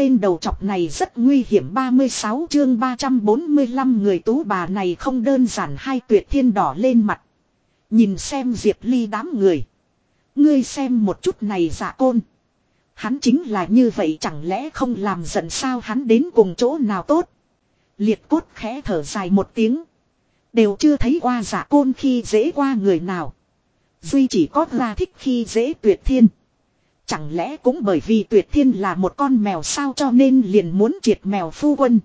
tên đầu chọc này rất nguy hiểm 36 chương 345 người tú bà này không đơn giản hai tuyệt thiên đỏ lên mặt. Nhìn xem Diệp Ly đám người. Ngươi xem một chút này giả côn. Hắn chính là như vậy chẳng lẽ không làm giận sao hắn đến cùng chỗ nào tốt. Liệt cốt khẽ thở dài một tiếng. Đều chưa thấy qua giả côn khi dễ qua người nào. Duy chỉ có ra thích khi dễ tuyệt thiên. Chẳng lẽ cũng bởi vì tuyệt thiên là một con mèo sao cho nên liền muốn triệt mèo phu quân.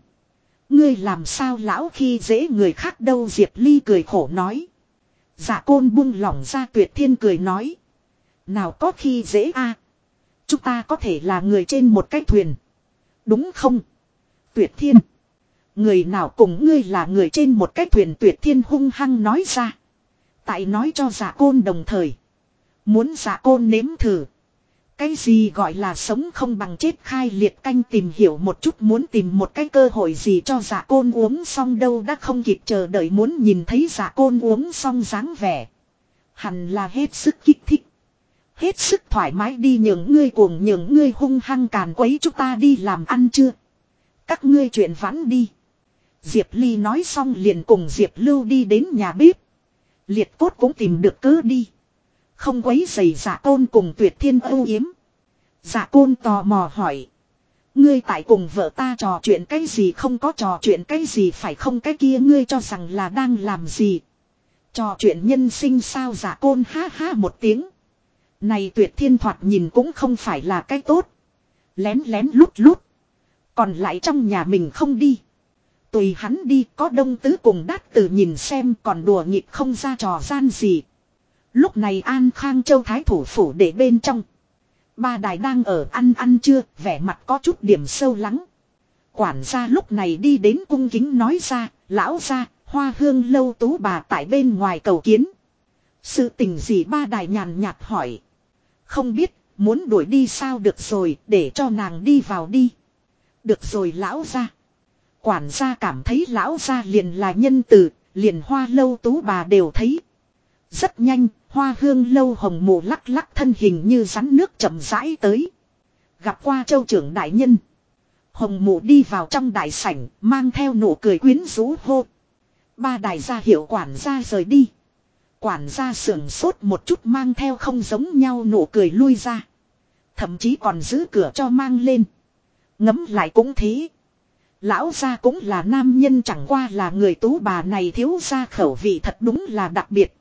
Ngươi làm sao lão khi dễ người khác đâu Diệp Ly cười khổ nói. Giả côn buông lỏng ra, tuyệt thiên cười nói. Nào có khi dễ a Chúng ta có thể là người trên một cái thuyền. Đúng không? Tuyệt thiên. Người nào cùng ngươi là người trên một cái thuyền tuyệt thiên hung hăng nói ra. Tại nói cho giả côn đồng thời. Muốn giả côn nếm thử. Cái gì gọi là sống không bằng chết khai liệt canh tìm hiểu một chút muốn tìm một cái cơ hội gì cho giả côn uống xong đâu đã không kịp chờ đợi muốn nhìn thấy giả côn uống xong dáng vẻ. Hẳn là hết sức kích thích. Hết sức thoải mái đi nhường ngươi cuồng nhường ngươi hung hăng càn quấy chúng ta đi làm ăn chưa. Các ngươi chuyện vãn đi. Diệp Ly nói xong liền cùng Diệp Lưu đi đến nhà bếp. Liệt cốt cũng tìm được cớ đi. Không quấy giày giả côn cùng tuyệt thiên ưu yếm. Giả côn tò mò hỏi. Ngươi tại cùng vợ ta trò chuyện cái gì không có trò chuyện cái gì phải không cái kia ngươi cho rằng là đang làm gì. Trò chuyện nhân sinh sao giả côn ha ha một tiếng. Này tuyệt thiên thoạt nhìn cũng không phải là cái tốt. Lén lén lút lút. Còn lại trong nhà mình không đi. Tùy hắn đi, có đông tứ cùng đát tử nhìn xem còn đùa nghịch không ra trò gian gì. Lúc này An Khang Châu Thái thủ phủ để bên trong. Ba đài đang ở ăn ăn chưa, vẻ mặt có chút điểm sâu lắng. Quản gia lúc này đi đến cung kính nói ra, lão ra, hoa hương lâu tú bà tại bên ngoài cầu kiến. Sự tình gì ba đài nhàn nhạt hỏi. Không biết, muốn đuổi đi sao được rồi, để cho nàng đi vào đi. Được rồi lão ra. Quản gia cảm thấy lão ra liền là nhân từ, liền hoa lâu tú bà đều thấy. Rất nhanh, hoa hương lâu hồng mù lắc lắc thân hình như rắn nước chậm rãi tới. Gặp qua châu trưởng đại nhân. Hồng mù đi vào trong đại sảnh, mang theo nụ cười quyến rũ hô. Ba đại gia hiệu quản gia rời đi. Quản gia sưởng sốt một chút mang theo không giống nhau nụ cười lui ra. Thậm chí còn giữ cửa cho mang lên. Ngấm lại cũng thế. Lão gia cũng là nam nhân chẳng qua là người tú bà này thiếu gia khẩu vị thật đúng là đặc biệt.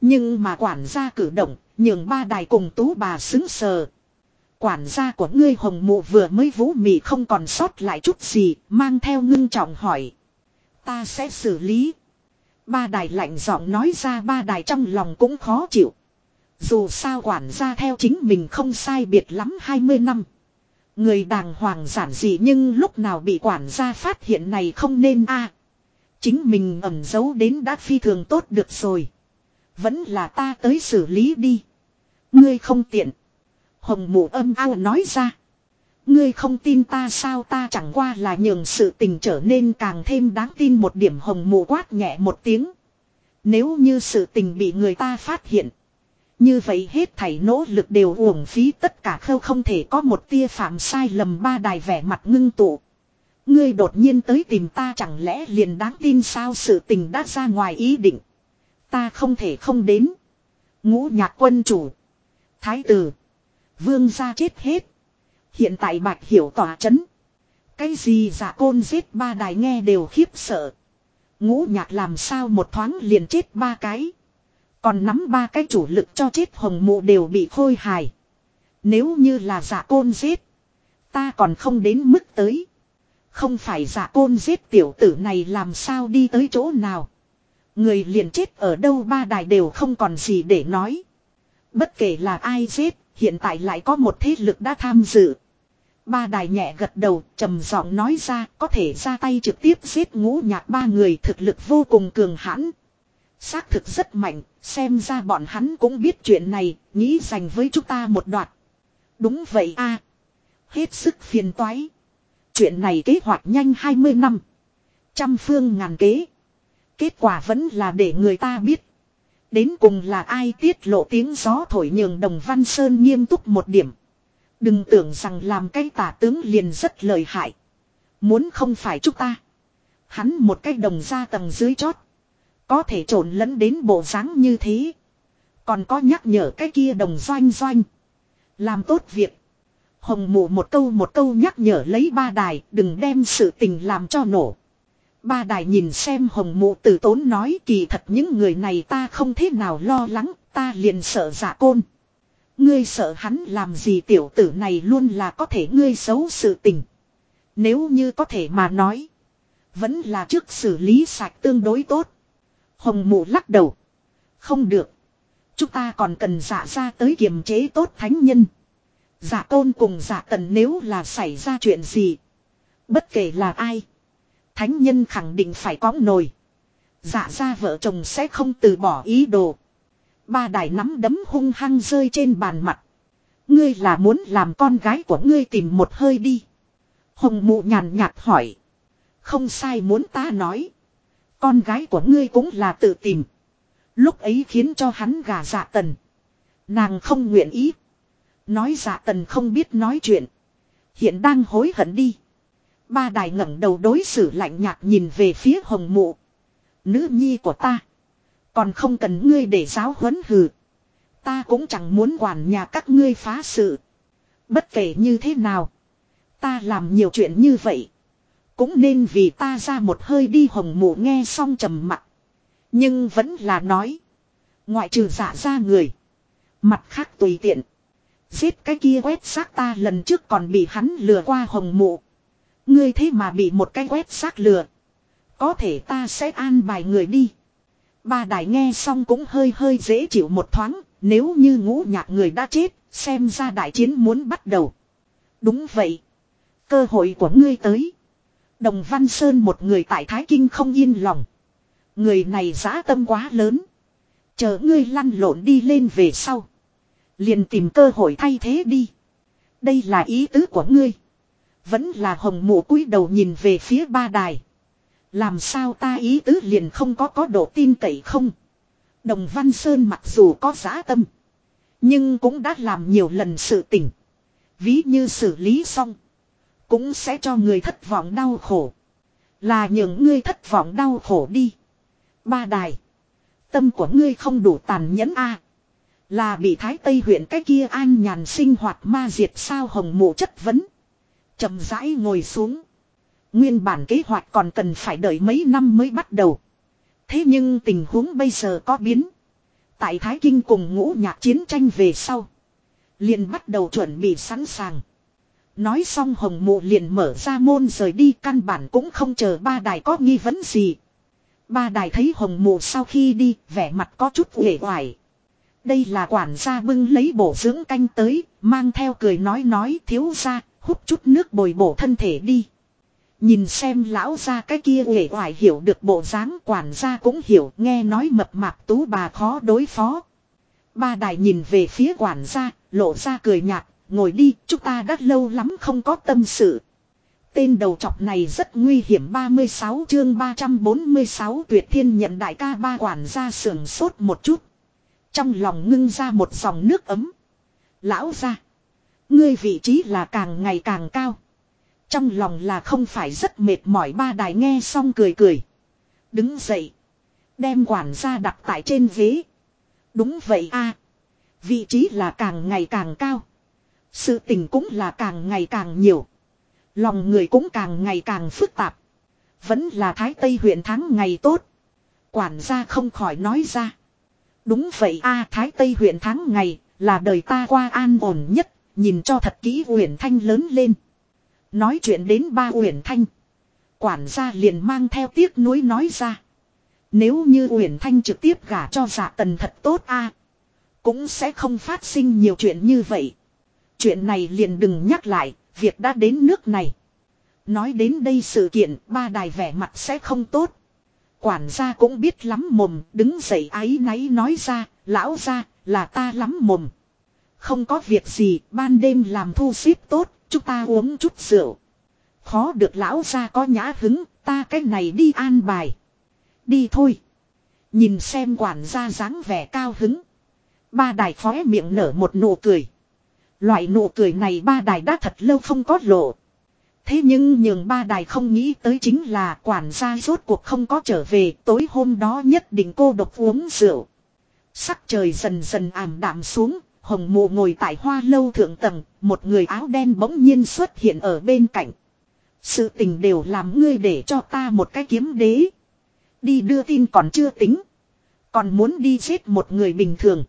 Nhưng mà quản gia cử động, nhường ba đài cùng tú bà xứng sờ. Quản gia của ngươi hồng mụ vừa mới vũ mị không còn sót lại chút gì, mang theo ngưng trọng hỏi. Ta sẽ xử lý. Ba đài lạnh giọng nói ra ba đài trong lòng cũng khó chịu. Dù sao quản gia theo chính mình không sai biệt lắm 20 năm. Người đàng hoàng giản dị nhưng lúc nào bị quản gia phát hiện này không nên a Chính mình ẩn giấu đến đã phi thường tốt được rồi. Vẫn là ta tới xử lý đi. Ngươi không tiện. Hồng mụ âm ao nói ra. Ngươi không tin ta sao ta chẳng qua là nhường sự tình trở nên càng thêm đáng tin một điểm hồng mụ quát nhẹ một tiếng. Nếu như sự tình bị người ta phát hiện. Như vậy hết thảy nỗ lực đều uổng phí tất cả khâu không thể có một tia phạm sai lầm ba đài vẻ mặt ngưng tụ. Ngươi đột nhiên tới tìm ta chẳng lẽ liền đáng tin sao sự tình đã ra ngoài ý định. Ta không thể không đến. Ngũ nhạc quân chủ. Thái tử. Vương gia chết hết. Hiện tại bạch hiểu tỏa chấn. Cái gì giả côn giết ba đài nghe đều khiếp sợ. Ngũ nhạc làm sao một thoáng liền chết ba cái. Còn nắm ba cái chủ lực cho chết hồng mụ đều bị khôi hài. Nếu như là giả côn giết. Ta còn không đến mức tới. Không phải giả côn giết tiểu tử này làm sao đi tới chỗ nào. Người liền chết ở đâu ba đài đều không còn gì để nói. Bất kể là ai giết, hiện tại lại có một thế lực đã tham dự. Ba đài nhẹ gật đầu, trầm giọng nói ra, có thể ra tay trực tiếp giết ngũ nhạc ba người thực lực vô cùng cường hãn. Xác thực rất mạnh, xem ra bọn hắn cũng biết chuyện này, nghĩ dành với chúng ta một đoạn. Đúng vậy a Hết sức phiền toái. Chuyện này kế hoạch nhanh 20 năm. Trăm phương ngàn kế. Kết quả vẫn là để người ta biết. Đến cùng là ai tiết lộ tiếng gió thổi nhường đồng văn sơn nghiêm túc một điểm. Đừng tưởng rằng làm cái tả tướng liền rất lợi hại. Muốn không phải chúng ta. Hắn một cái đồng ra tầng dưới chót. Có thể trộn lẫn đến bộ dáng như thế. Còn có nhắc nhở cái kia đồng doanh doanh. Làm tốt việc. Hồng mụ một câu một câu nhắc nhở lấy ba đài, đừng đem sự tình làm cho nổ. Ba đài nhìn xem hồng mụ tử tốn nói kỳ thật những người này ta không thế nào lo lắng, ta liền sợ giả côn. Ngươi sợ hắn làm gì tiểu tử này luôn là có thể ngươi xấu sự tình. Nếu như có thể mà nói. Vẫn là trước xử lý sạch tương đối tốt. Hồng mụ lắc đầu. Không được. Chúng ta còn cần giả ra tới kiềm chế tốt thánh nhân. Dạ giả tôn cùng giả tần nếu là xảy ra chuyện gì. Bất kể là ai. Thánh nhân khẳng định phải có nồi. Dạ ra vợ chồng sẽ không từ bỏ ý đồ. Ba đài nắm đấm hung hăng rơi trên bàn mặt. Ngươi là muốn làm con gái của ngươi tìm một hơi đi. Hồng mụ nhàn nhạt hỏi. Không sai muốn ta nói. Con gái của ngươi cũng là tự tìm. Lúc ấy khiến cho hắn gà dạ tần. Nàng không nguyện ý. Nói dạ tần không biết nói chuyện. Hiện đang hối hận đi. Ba đài ngẩng đầu đối xử lạnh nhạt nhìn về phía hồng mụ. Nữ nhi của ta. Còn không cần ngươi để giáo huấn hừ. Ta cũng chẳng muốn quản nhà các ngươi phá sự. Bất kể như thế nào. Ta làm nhiều chuyện như vậy. Cũng nên vì ta ra một hơi đi hồng mụ nghe xong trầm mặt. Nhưng vẫn là nói. Ngoại trừ giả ra người. Mặt khác tùy tiện. Giết cái kia quét xác ta lần trước còn bị hắn lừa qua hồng mụ. Ngươi thế mà bị một cái quét xác lừa. Có thể ta sẽ an bài người đi. bà đại nghe xong cũng hơi hơi dễ chịu một thoáng. Nếu như ngũ nhạc người đã chết. Xem ra đại chiến muốn bắt đầu. Đúng vậy. Cơ hội của ngươi tới. Đồng Văn Sơn một người tại Thái Kinh không yên lòng. Người này giá tâm quá lớn. Chờ ngươi lăn lộn đi lên về sau. Liền tìm cơ hội thay thế đi. Đây là ý tứ của ngươi. Vẫn là hồng mụ cúi đầu nhìn về phía ba đài. Làm sao ta ý tứ liền không có có độ tin cậy không. Đồng Văn Sơn mặc dù có giá tâm. Nhưng cũng đã làm nhiều lần sự tỉnh. Ví như xử lý xong. Cũng sẽ cho người thất vọng đau khổ. Là những ngươi thất vọng đau khổ đi. Ba đài. Tâm của ngươi không đủ tàn nhẫn a Là bị thái tây huyện cái kia an nhàn sinh hoạt ma diệt sao hồng mộ chất vấn chậm rãi ngồi xuống. Nguyên bản kế hoạch còn cần phải đợi mấy năm mới bắt đầu. Thế nhưng tình huống bây giờ có biến. Tại Thái Kinh cùng ngũ nhạc chiến tranh về sau. liền bắt đầu chuẩn bị sẵn sàng. Nói xong hồng mụ liền mở ra môn rời đi căn bản cũng không chờ ba đài có nghi vấn gì. Ba đài thấy hồng mụ sau khi đi vẻ mặt có chút uể oải. Đây là quản gia bưng lấy bổ dưỡng canh tới, mang theo cười nói nói thiếu ra, hút chút nước bồi bổ thân thể đi. Nhìn xem lão ra cái kia nghệ hoài hiểu được bộ dáng quản gia cũng hiểu nghe nói mập mạp tú bà khó đối phó. Ba đài nhìn về phía quản gia, lộ ra cười nhạt, ngồi đi, chúng ta đã lâu lắm không có tâm sự. Tên đầu chọc này rất nguy hiểm 36 chương 346 tuyệt thiên nhận đại ca ba quản gia sườn sốt một chút. Trong lòng ngưng ra một dòng nước ấm. Lão ra. Ngươi vị trí là càng ngày càng cao. Trong lòng là không phải rất mệt mỏi, ba đài nghe xong cười cười. Đứng dậy. Đem quản gia đặt tại trên ghế. Đúng vậy a Vị trí là càng ngày càng cao. Sự tình cũng là càng ngày càng nhiều. Lòng người cũng càng ngày càng phức tạp. Vẫn là Thái Tây huyện tháng ngày tốt. Quản gia không khỏi nói ra. Đúng vậy a, Thái Tây huyện tháng ngày là đời ta qua an ổn nhất. Nhìn cho thật kỹ Uyển Thanh lớn lên. Nói chuyện đến ba Uyển Thanh. Quản gia liền mang theo tiếc nuối nói ra. Nếu như Uyển Thanh trực tiếp gả cho dạ tần thật tốt a Cũng sẽ không phát sinh nhiều chuyện như vậy. Chuyện này liền đừng nhắc lại, việc đã đến nước này. Nói đến đây sự kiện, ba đài vẻ mặt sẽ không tốt. Quản gia cũng biết lắm mồm, đứng dậy áy náy nói ra, lão ra, là ta lắm mồm. Không có việc gì, ban đêm làm thu xếp tốt, chúng ta uống chút rượu. Khó được lão ra có nhã hứng, ta cái này đi an bài. Đi thôi. Nhìn xem quản gia dáng vẻ cao hứng. Ba đài khóe miệng nở một nụ cười. Loại nụ cười này ba đài đã thật lâu không có lộ. Thế nhưng nhường ba đài không nghĩ tới chính là quản gia rốt cuộc không có trở về tối hôm đó nhất định cô độc uống rượu. Sắc trời dần dần ảm đạm xuống, hồng mù ngồi tại hoa lâu thượng tầng, một người áo đen bỗng nhiên xuất hiện ở bên cạnh. Sự tình đều làm ngươi để cho ta một cái kiếm đế. Đi đưa tin còn chưa tính. Còn muốn đi giết một người bình thường.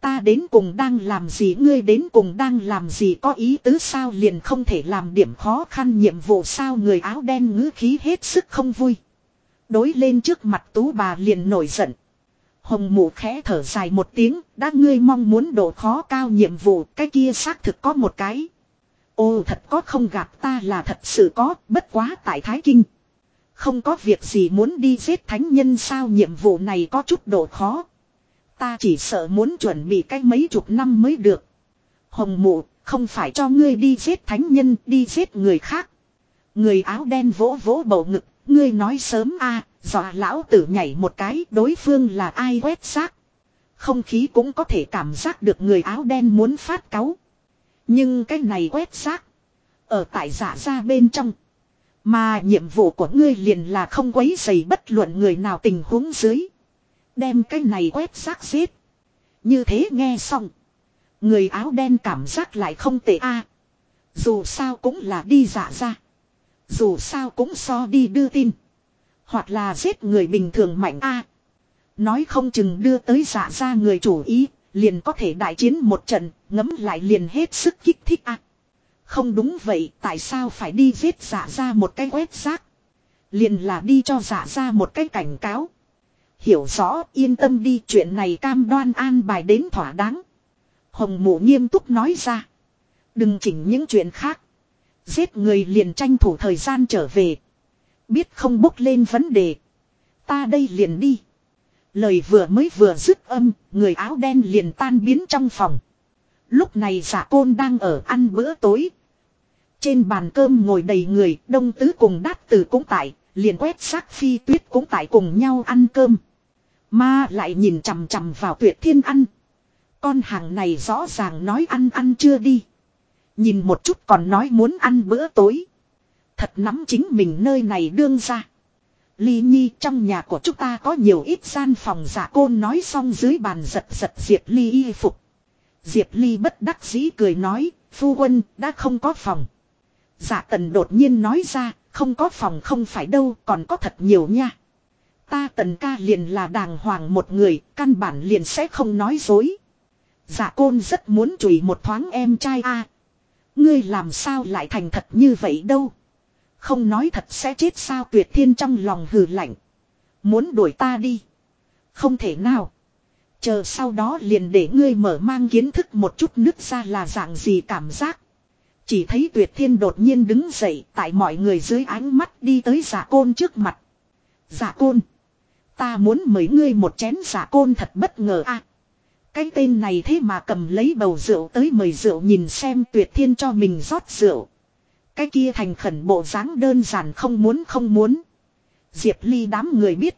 Ta đến cùng đang làm gì ngươi đến cùng đang làm gì có ý tứ sao liền không thể làm điểm khó khăn nhiệm vụ sao người áo đen ngữ khí hết sức không vui. Đối lên trước mặt tú bà liền nổi giận. Hồng mụ khẽ thở dài một tiếng, đã ngươi mong muốn độ khó cao nhiệm vụ, cái kia xác thực có một cái. Ô thật có không gặp ta là thật sự có, bất quá tại Thái Kinh. Không có việc gì muốn đi giết thánh nhân sao nhiệm vụ này có chút độ khó. Ta chỉ sợ muốn chuẩn bị cách mấy chục năm mới được. Hồng mụ, không phải cho ngươi đi giết thánh nhân, đi giết người khác. Người áo đen vỗ vỗ bầu ngực, ngươi nói sớm a dọa lão tử nhảy một cái, đối phương là ai quét xác. Không khí cũng có thể cảm giác được người áo đen muốn phát cáu. Nhưng cái này quét xác. Ở tại giả ra bên trong. Mà nhiệm vụ của ngươi liền là không quấy dày bất luận người nào tình huống dưới. Đem cái này quét xác giết. Như thế nghe xong. Người áo đen cảm giác lại không tệ a. Dù sao cũng là đi giả ra. Dù sao cũng so đi đưa tin. Hoặc là giết người bình thường mạnh a. Nói không chừng đưa tới giả ra người chủ ý. Liền có thể đại chiến một trận. Ngấm lại liền hết sức kích thích a. Không đúng vậy, tại sao phải đi giết giả ra một cái quét rác Liền là đi cho giả ra một cái cảnh cáo. Hiểu rõ, yên tâm đi, chuyện này cam đoan an bài đến thỏa đáng. Hồng mụ nghiêm túc nói ra. Đừng chỉnh những chuyện khác. Giết người liền tranh thủ thời gian trở về. Biết không bốc lên vấn đề. Ta đây liền đi. Lời vừa mới vừa dứt âm, người áo đen liền tan biến trong phòng. Lúc này giả côn đang ở ăn bữa tối. Trên bàn cơm ngồi đầy người, đông tứ cùng đát tử cũng tại, liền quét xác phi tuyết cũng tại cùng nhau ăn cơm. Mà lại nhìn chằm chằm vào tuyệt thiên ăn. Con hàng này rõ ràng nói ăn ăn chưa đi. Nhìn một chút còn nói muốn ăn bữa tối. Thật nắm chính mình nơi này đương ra. Ly Nhi trong nhà của chúng ta có nhiều ít gian phòng giả côn nói xong dưới bàn giật giật Diệp Ly y phục. Diệp Ly bất đắc dĩ cười nói, phu quân đã không có phòng. Giả tần đột nhiên nói ra, không có phòng không phải đâu còn có thật nhiều nha. Ta tần ca liền là đàng hoàng một người, căn bản liền sẽ không nói dối. Dạ côn rất muốn chửi một thoáng em trai a. Ngươi làm sao lại thành thật như vậy đâu. Không nói thật sẽ chết sao tuyệt thiên trong lòng hừ lạnh. Muốn đuổi ta đi. Không thể nào. Chờ sau đó liền để ngươi mở mang kiến thức một chút nước ra là dạng gì cảm giác. Chỉ thấy tuyệt thiên đột nhiên đứng dậy tại mọi người dưới ánh mắt đi tới giả côn trước mặt. Giả côn. Ta muốn mời ngươi một chén giả côn thật bất ngờ a. cái tên này thế mà cầm lấy bầu rượu tới mời rượu nhìn xem tuyệt thiên cho mình rót rượu. Cái kia thành khẩn bộ dáng đơn giản không muốn không muốn. Diệp Ly đám người biết.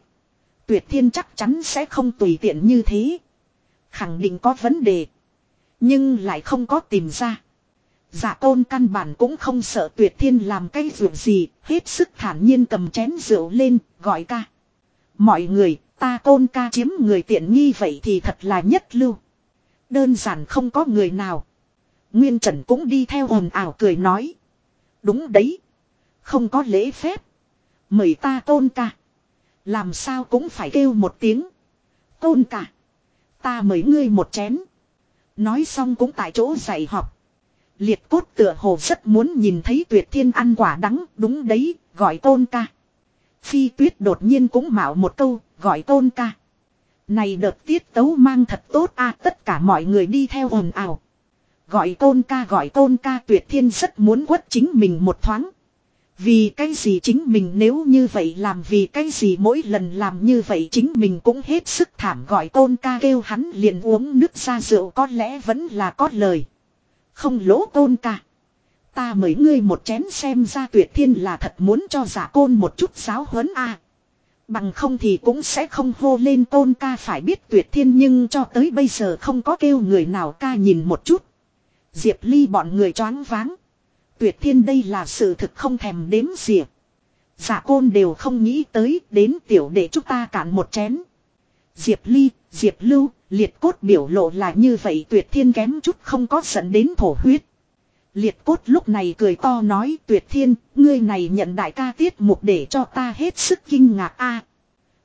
Tuyệt thiên chắc chắn sẽ không tùy tiện như thế. Khẳng định có vấn đề. Nhưng lại không có tìm ra. Giả tôn căn bản cũng không sợ tuyệt thiên làm cái rượu gì. Hết sức thản nhiên cầm chén rượu lên gọi ca. Mọi người, ta tôn ca chiếm người tiện nghi vậy thì thật là nhất lưu. Đơn giản không có người nào. Nguyên Trần cũng đi theo ồn ảo cười nói. Đúng đấy. Không có lễ phép. Mời ta tôn ca. Làm sao cũng phải kêu một tiếng. Tôn ca. Ta mời ngươi một chén. Nói xong cũng tại chỗ dạy học. Liệt cốt tựa hồ rất muốn nhìn thấy tuyệt thiên ăn quả đắng. Đúng đấy, gọi tôn ca. Phi tuyết đột nhiên cũng mạo một câu, gọi tôn ca. Này đợt tiết tấu mang thật tốt a tất cả mọi người đi theo ồn ào. Gọi tôn ca gọi tôn ca tuyệt thiên rất muốn quất chính mình một thoáng. Vì cái gì chính mình nếu như vậy làm vì cái gì mỗi lần làm như vậy chính mình cũng hết sức thảm gọi tôn ca kêu hắn liền uống nước ra rượu có lẽ vẫn là có lời. Không lỗ tôn ca. Ta mời ngươi một chén xem ra tuyệt thiên là thật muốn cho giả côn một chút giáo huấn a. Bằng không thì cũng sẽ không hô lên tôn ca phải biết tuyệt thiên nhưng cho tới bây giờ không có kêu người nào ca nhìn một chút. Diệp Ly bọn người choáng váng. Tuyệt thiên đây là sự thực không thèm đếm xỉa. giả côn đều không nghĩ tới đến tiểu để chúng ta cạn một chén. Diệp Ly, Diệp Lưu, liệt cốt biểu lộ là như vậy tuyệt thiên kém chút không có dẫn đến thổ huyết. Liệt cốt lúc này cười to nói tuyệt thiên, ngươi này nhận đại ca tiết mục để cho ta hết sức kinh ngạc a.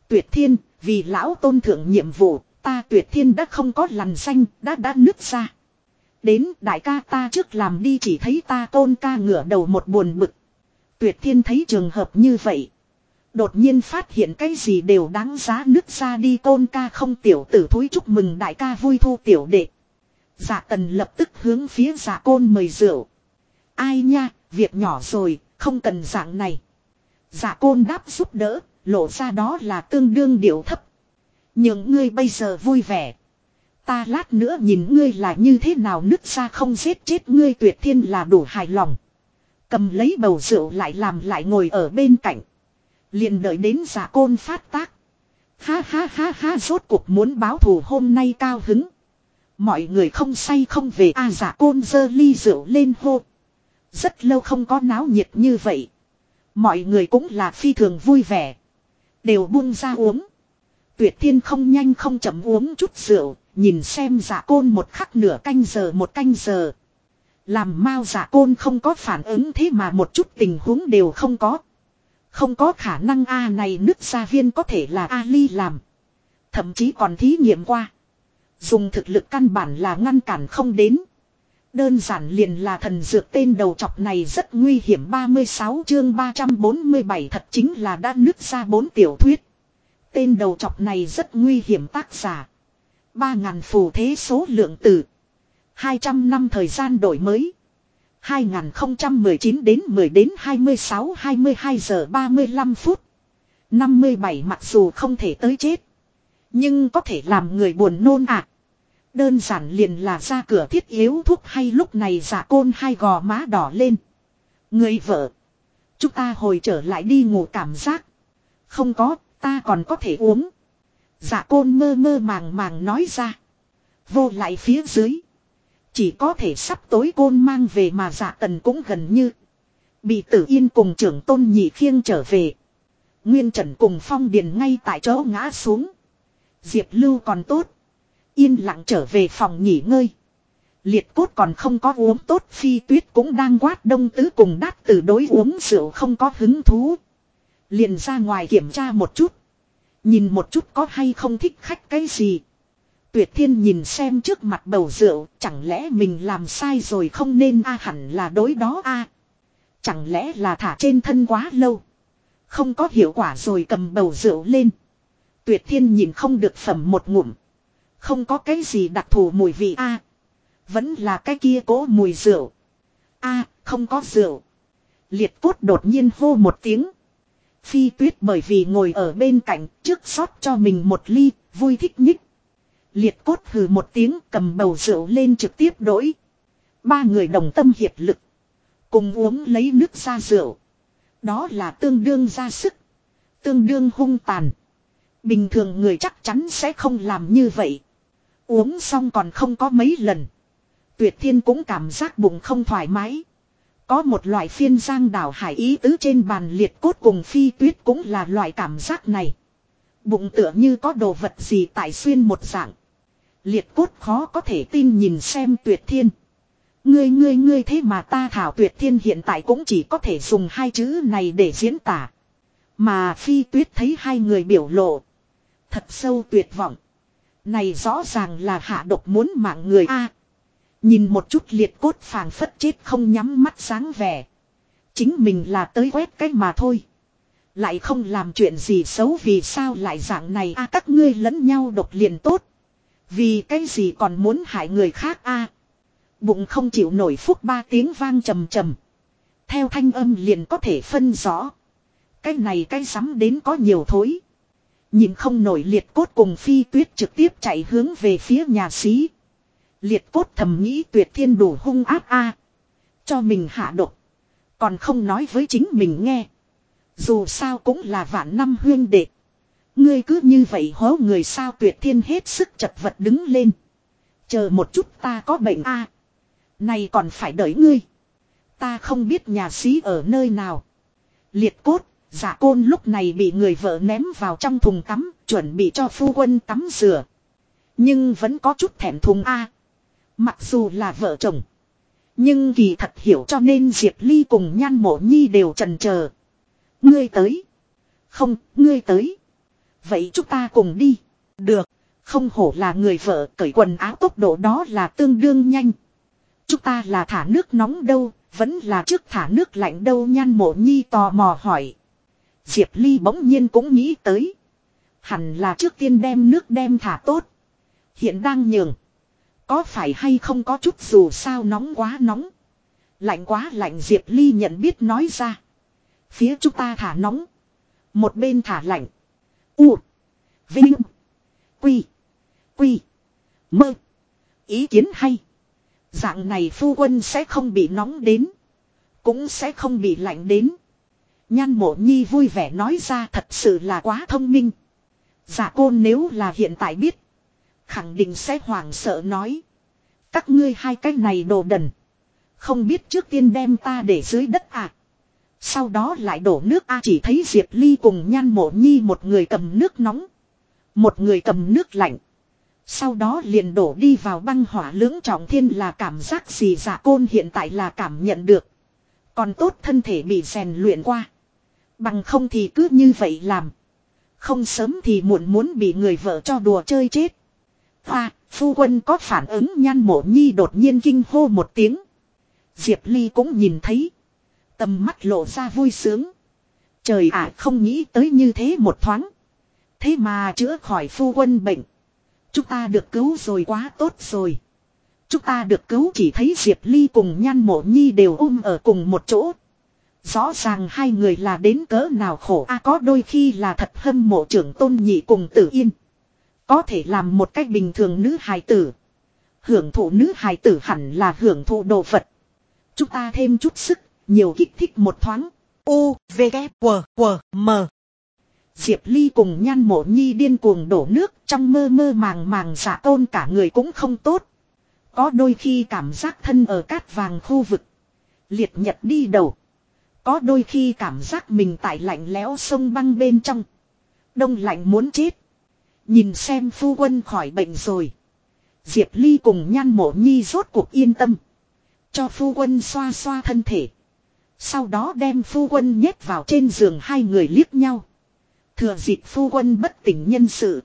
tuyệt thiên, vì lão tôn thượng nhiệm vụ, ta tuyệt thiên đã không có lằn xanh, đã đã nứt ra. Đến đại ca ta trước làm đi chỉ thấy ta tôn ca ngửa đầu một buồn bực. Tuyệt thiên thấy trường hợp như vậy. Đột nhiên phát hiện cái gì đều đáng giá nứt ra đi tôn ca không tiểu tử thúi chúc mừng đại ca vui thu tiểu đệ. Dạ tần lập tức hướng phía dạ côn mời rượu. Ai nha, việc nhỏ rồi, không cần dạng này. Dạ côn đáp giúp đỡ, lộ ra đó là tương đương điệu thấp. Những ngươi bây giờ vui vẻ. Ta lát nữa nhìn ngươi là như thế nào nứt ra không giết chết ngươi tuyệt thiên là đủ hài lòng. Cầm lấy bầu rượu lại làm lại ngồi ở bên cạnh. liền đợi đến giả côn phát tác. Ha ha ha ha rốt cuộc muốn báo thù hôm nay cao hứng. Mọi người không say không về a à, giả côn dơ ly rượu lên hô. Rất lâu không có náo nhiệt như vậy. Mọi người cũng là phi thường vui vẻ. Đều buông ra uống. Tuyệt thiên không nhanh không chậm uống chút rượu, nhìn xem giả côn một khắc nửa canh giờ một canh giờ. Làm mau giả côn không có phản ứng thế mà một chút tình huống đều không có. Không có khả năng A này nước gia viên có thể là Ali làm. Thậm chí còn thí nghiệm qua. Dùng thực lực căn bản là ngăn cản không đến. Đơn giản liền là thần dược tên đầu chọc này rất nguy hiểm 36 chương 347 thật chính là đã nứt ra bốn tiểu thuyết. Tên đầu chọc này rất nguy hiểm tác giả. 3.000 phù thế số lượng tử. 200 năm thời gian đổi mới. 2019 đến 10 đến 26 22 giờ 35 phút. 57 mặc dù không thể tới chết. Nhưng có thể làm người buồn nôn ạ. À. Đơn giản liền là ra cửa thiết yếu thuốc hay lúc này giả côn hai gò má đỏ lên. Người vợ. Chúng ta hồi trở lại đi ngủ cảm giác. Không có, ta còn có thể uống. dạ côn mơ mơ màng màng nói ra. Vô lại phía dưới. Chỉ có thể sắp tối côn mang về mà dạ tần cũng gần như. Bị tử yên cùng trưởng tôn nhị khiêng trở về. Nguyên trần cùng phong điền ngay tại chỗ ngã xuống. Diệp lưu còn tốt. Yên lặng trở về phòng nghỉ ngơi. Liệt cốt còn không có uống tốt, phi tuyết cũng đang quát đông tứ cùng đát từ đối uống rượu không có hứng thú. Liền ra ngoài kiểm tra một chút. Nhìn một chút có hay không thích khách cái gì. Tuyệt thiên nhìn xem trước mặt bầu rượu, chẳng lẽ mình làm sai rồi không nên a hẳn là đối đó a Chẳng lẽ là thả trên thân quá lâu. Không có hiệu quả rồi cầm bầu rượu lên. Tuyệt thiên nhìn không được phẩm một ngụm. Không có cái gì đặc thù mùi vị a Vẫn là cái kia cố mùi rượu. a không có rượu. Liệt cốt đột nhiên hô một tiếng. Phi tuyết bởi vì ngồi ở bên cạnh trước xót cho mình một ly, vui thích nhích. Liệt cốt hừ một tiếng cầm bầu rượu lên trực tiếp đổi. Ba người đồng tâm hiệp lực. Cùng uống lấy nước ra rượu. Đó là tương đương ra sức. Tương đương hung tàn. Bình thường người chắc chắn sẽ không làm như vậy. Uống xong còn không có mấy lần. Tuyệt thiên cũng cảm giác bụng không thoải mái. Có một loại phiên giang đảo hải ý tứ trên bàn liệt cốt cùng phi tuyết cũng là loại cảm giác này. Bụng tựa như có đồ vật gì tại xuyên một dạng. Liệt cốt khó có thể tin nhìn xem tuyệt thiên. Ngươi ngươi ngươi thế mà ta thảo tuyệt thiên hiện tại cũng chỉ có thể dùng hai chữ này để diễn tả. Mà phi tuyết thấy hai người biểu lộ. Thật sâu tuyệt vọng. Này rõ ràng là hạ độc muốn mạng người A nhìn một chút liệt cốt phảng phất chết không nhắm mắt sáng vẻ. Chính mình là tới quét cái mà thôi. Lại không làm chuyện gì xấu vì sao lại dạng này a, các ngươi lẫn nhau độc liền tốt. Vì cái gì còn muốn hại người khác a Bụng không chịu nổi phúc ba tiếng vang trầm trầm. Theo thanh âm liền có thể phân rõ. Cái này cái sắm đến có nhiều thối. Nhìn không nổi liệt cốt cùng phi tuyết trực tiếp chạy hướng về phía nhà sĩ. Liệt cốt thầm nghĩ tuyệt thiên đủ hung áp a Cho mình hạ độc. Còn không nói với chính mình nghe. Dù sao cũng là vạn năm huyên đệ. Ngươi cứ như vậy hố người sao tuyệt thiên hết sức chật vật đứng lên. Chờ một chút ta có bệnh a Này còn phải đợi ngươi. Ta không biết nhà sĩ ở nơi nào. Liệt cốt, giả côn lúc này bị người vợ ném vào trong thùng tắm, chuẩn bị cho phu quân tắm rửa. Nhưng vẫn có chút thèm thùng A. Mặc dù là vợ chồng. Nhưng kỳ thật hiểu cho nên Diệp Ly cùng nhan mộ nhi đều trần chờ Ngươi tới. Không, ngươi tới. Vậy chúng ta cùng đi. Được. Không hổ là người vợ cởi quần áo tốc độ đó là tương đương nhanh. Chúng ta là thả nước nóng đâu, vẫn là trước thả nước lạnh đâu nhan mộ nhi tò mò hỏi. Diệp Ly bỗng nhiên cũng nghĩ tới. Hẳn là trước tiên đem nước đem thả tốt. Hiện đang nhường. Có phải hay không có chút dù sao nóng quá nóng. Lạnh quá lạnh Diệp Ly nhận biết nói ra. Phía chúng ta thả nóng. Một bên thả lạnh. U. Vinh. Quy. Quy. Mơ. Ý kiến hay. Dạng này phu quân sẽ không bị nóng đến. Cũng sẽ không bị lạnh đến. Nhan mộ nhi vui vẻ nói ra thật sự là quá thông minh. Dạ Giả côn nếu là hiện tại biết. Khẳng định sẽ hoảng sợ nói. Các ngươi hai cái này đồ đần. Không biết trước tiên đem ta để dưới đất à. Sau đó lại đổ nước a chỉ thấy Diệp Ly cùng nhan mộ nhi một người cầm nước nóng. Một người cầm nước lạnh. Sau đó liền đổ đi vào băng hỏa lưỡng trọng thiên là cảm giác gì giả côn hiện tại là cảm nhận được. Còn tốt thân thể bị rèn luyện qua. Bằng không thì cứ như vậy làm. Không sớm thì muộn muốn bị người vợ cho đùa chơi chết. Hoa, phu quân có phản ứng nhan mộ nhi đột nhiên kinh hô một tiếng. Diệp Ly cũng nhìn thấy. Tầm mắt lộ ra vui sướng. Trời ạ không nghĩ tới như thế một thoáng. Thế mà chữa khỏi phu quân bệnh. Chúng ta được cứu rồi quá tốt rồi. Chúng ta được cứu chỉ thấy Diệp Ly cùng Nhan Mộ Nhi đều ôm ở cùng một chỗ. Rõ ràng hai người là đến cỡ nào khổ a có đôi khi là thật hâm mộ trưởng tôn nhị cùng tử yên. Có thể làm một cách bình thường nữ hài tử. Hưởng thụ nữ hài tử hẳn là hưởng thụ đồ vật. Chúng ta thêm chút sức, nhiều kích thích một thoáng. U, V, K, W, W, M. Diệp Ly cùng nhan mộ nhi điên cuồng đổ nước trong mơ mơ màng màng giả tôn cả người cũng không tốt. Có đôi khi cảm giác thân ở cát vàng khu vực. Liệt nhật đi đầu. Có đôi khi cảm giác mình tại lạnh lẽo sông băng bên trong. Đông lạnh muốn chết. Nhìn xem phu quân khỏi bệnh rồi. Diệp Ly cùng nhan mộ nhi rốt cuộc yên tâm. Cho phu quân xoa xoa thân thể. Sau đó đem phu quân nhét vào trên giường hai người liếc nhau. Thừa dịp phu quân bất tỉnh nhân sự.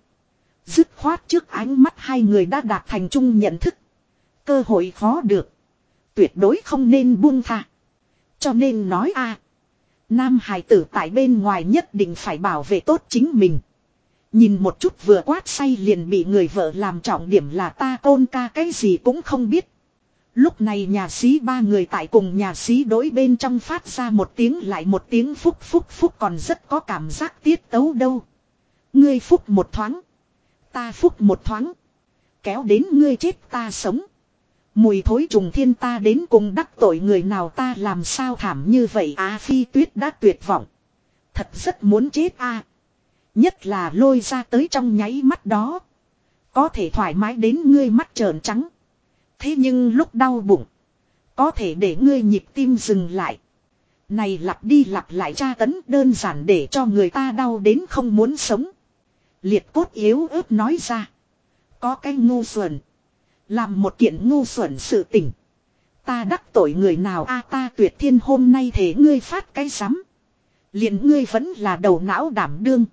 Dứt khoát trước ánh mắt hai người đã đạt thành chung nhận thức. Cơ hội khó được. Tuyệt đối không nên buông tha. Cho nên nói a Nam Hải tử tại bên ngoài nhất định phải bảo vệ tốt chính mình. Nhìn một chút vừa quát say liền bị người vợ làm trọng điểm là ta côn ca cái gì cũng không biết. Lúc này nhà sĩ ba người tại cùng nhà sĩ đối bên trong phát ra một tiếng lại một tiếng phúc phúc phúc còn rất có cảm giác tiết tấu đâu. Ngươi phúc một thoáng. Ta phúc một thoáng. Kéo đến ngươi chết ta sống. Mùi thối trùng thiên ta đến cùng đắc tội người nào ta làm sao thảm như vậy á phi tuyết đã tuyệt vọng. Thật rất muốn chết a Nhất là lôi ra tới trong nháy mắt đó. Có thể thoải mái đến ngươi mắt trợn trắng. Thế nhưng lúc đau bụng. Có thể để ngươi nhịp tim dừng lại. Này lặp đi lặp lại tra tấn đơn giản để cho người ta đau đến không muốn sống. Liệt cốt yếu ớt nói ra. Có cái ngu xuẩn. Làm một kiện ngu xuẩn sự tình. Ta đắc tội người nào a, ta tuyệt thiên hôm nay thế ngươi phát cái sắm. liền ngươi vẫn là đầu não đảm đương.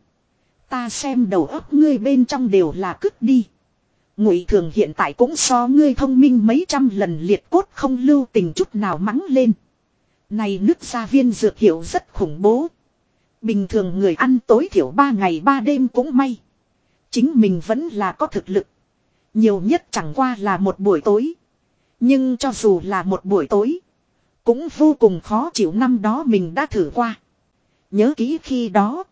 Ta xem đầu óc ngươi bên trong đều là cứt đi. Ngụy thường hiện tại cũng so ngươi thông minh mấy trăm lần liệt cốt không lưu tình chút nào mắng lên. Này nước gia viên dược hiệu rất khủng bố. Bình thường người ăn tối thiểu ba ngày ba đêm cũng may. Chính mình vẫn là có thực lực. Nhiều nhất chẳng qua là một buổi tối. Nhưng cho dù là một buổi tối. Cũng vô cùng khó chịu năm đó mình đã thử qua. Nhớ kỹ khi đó.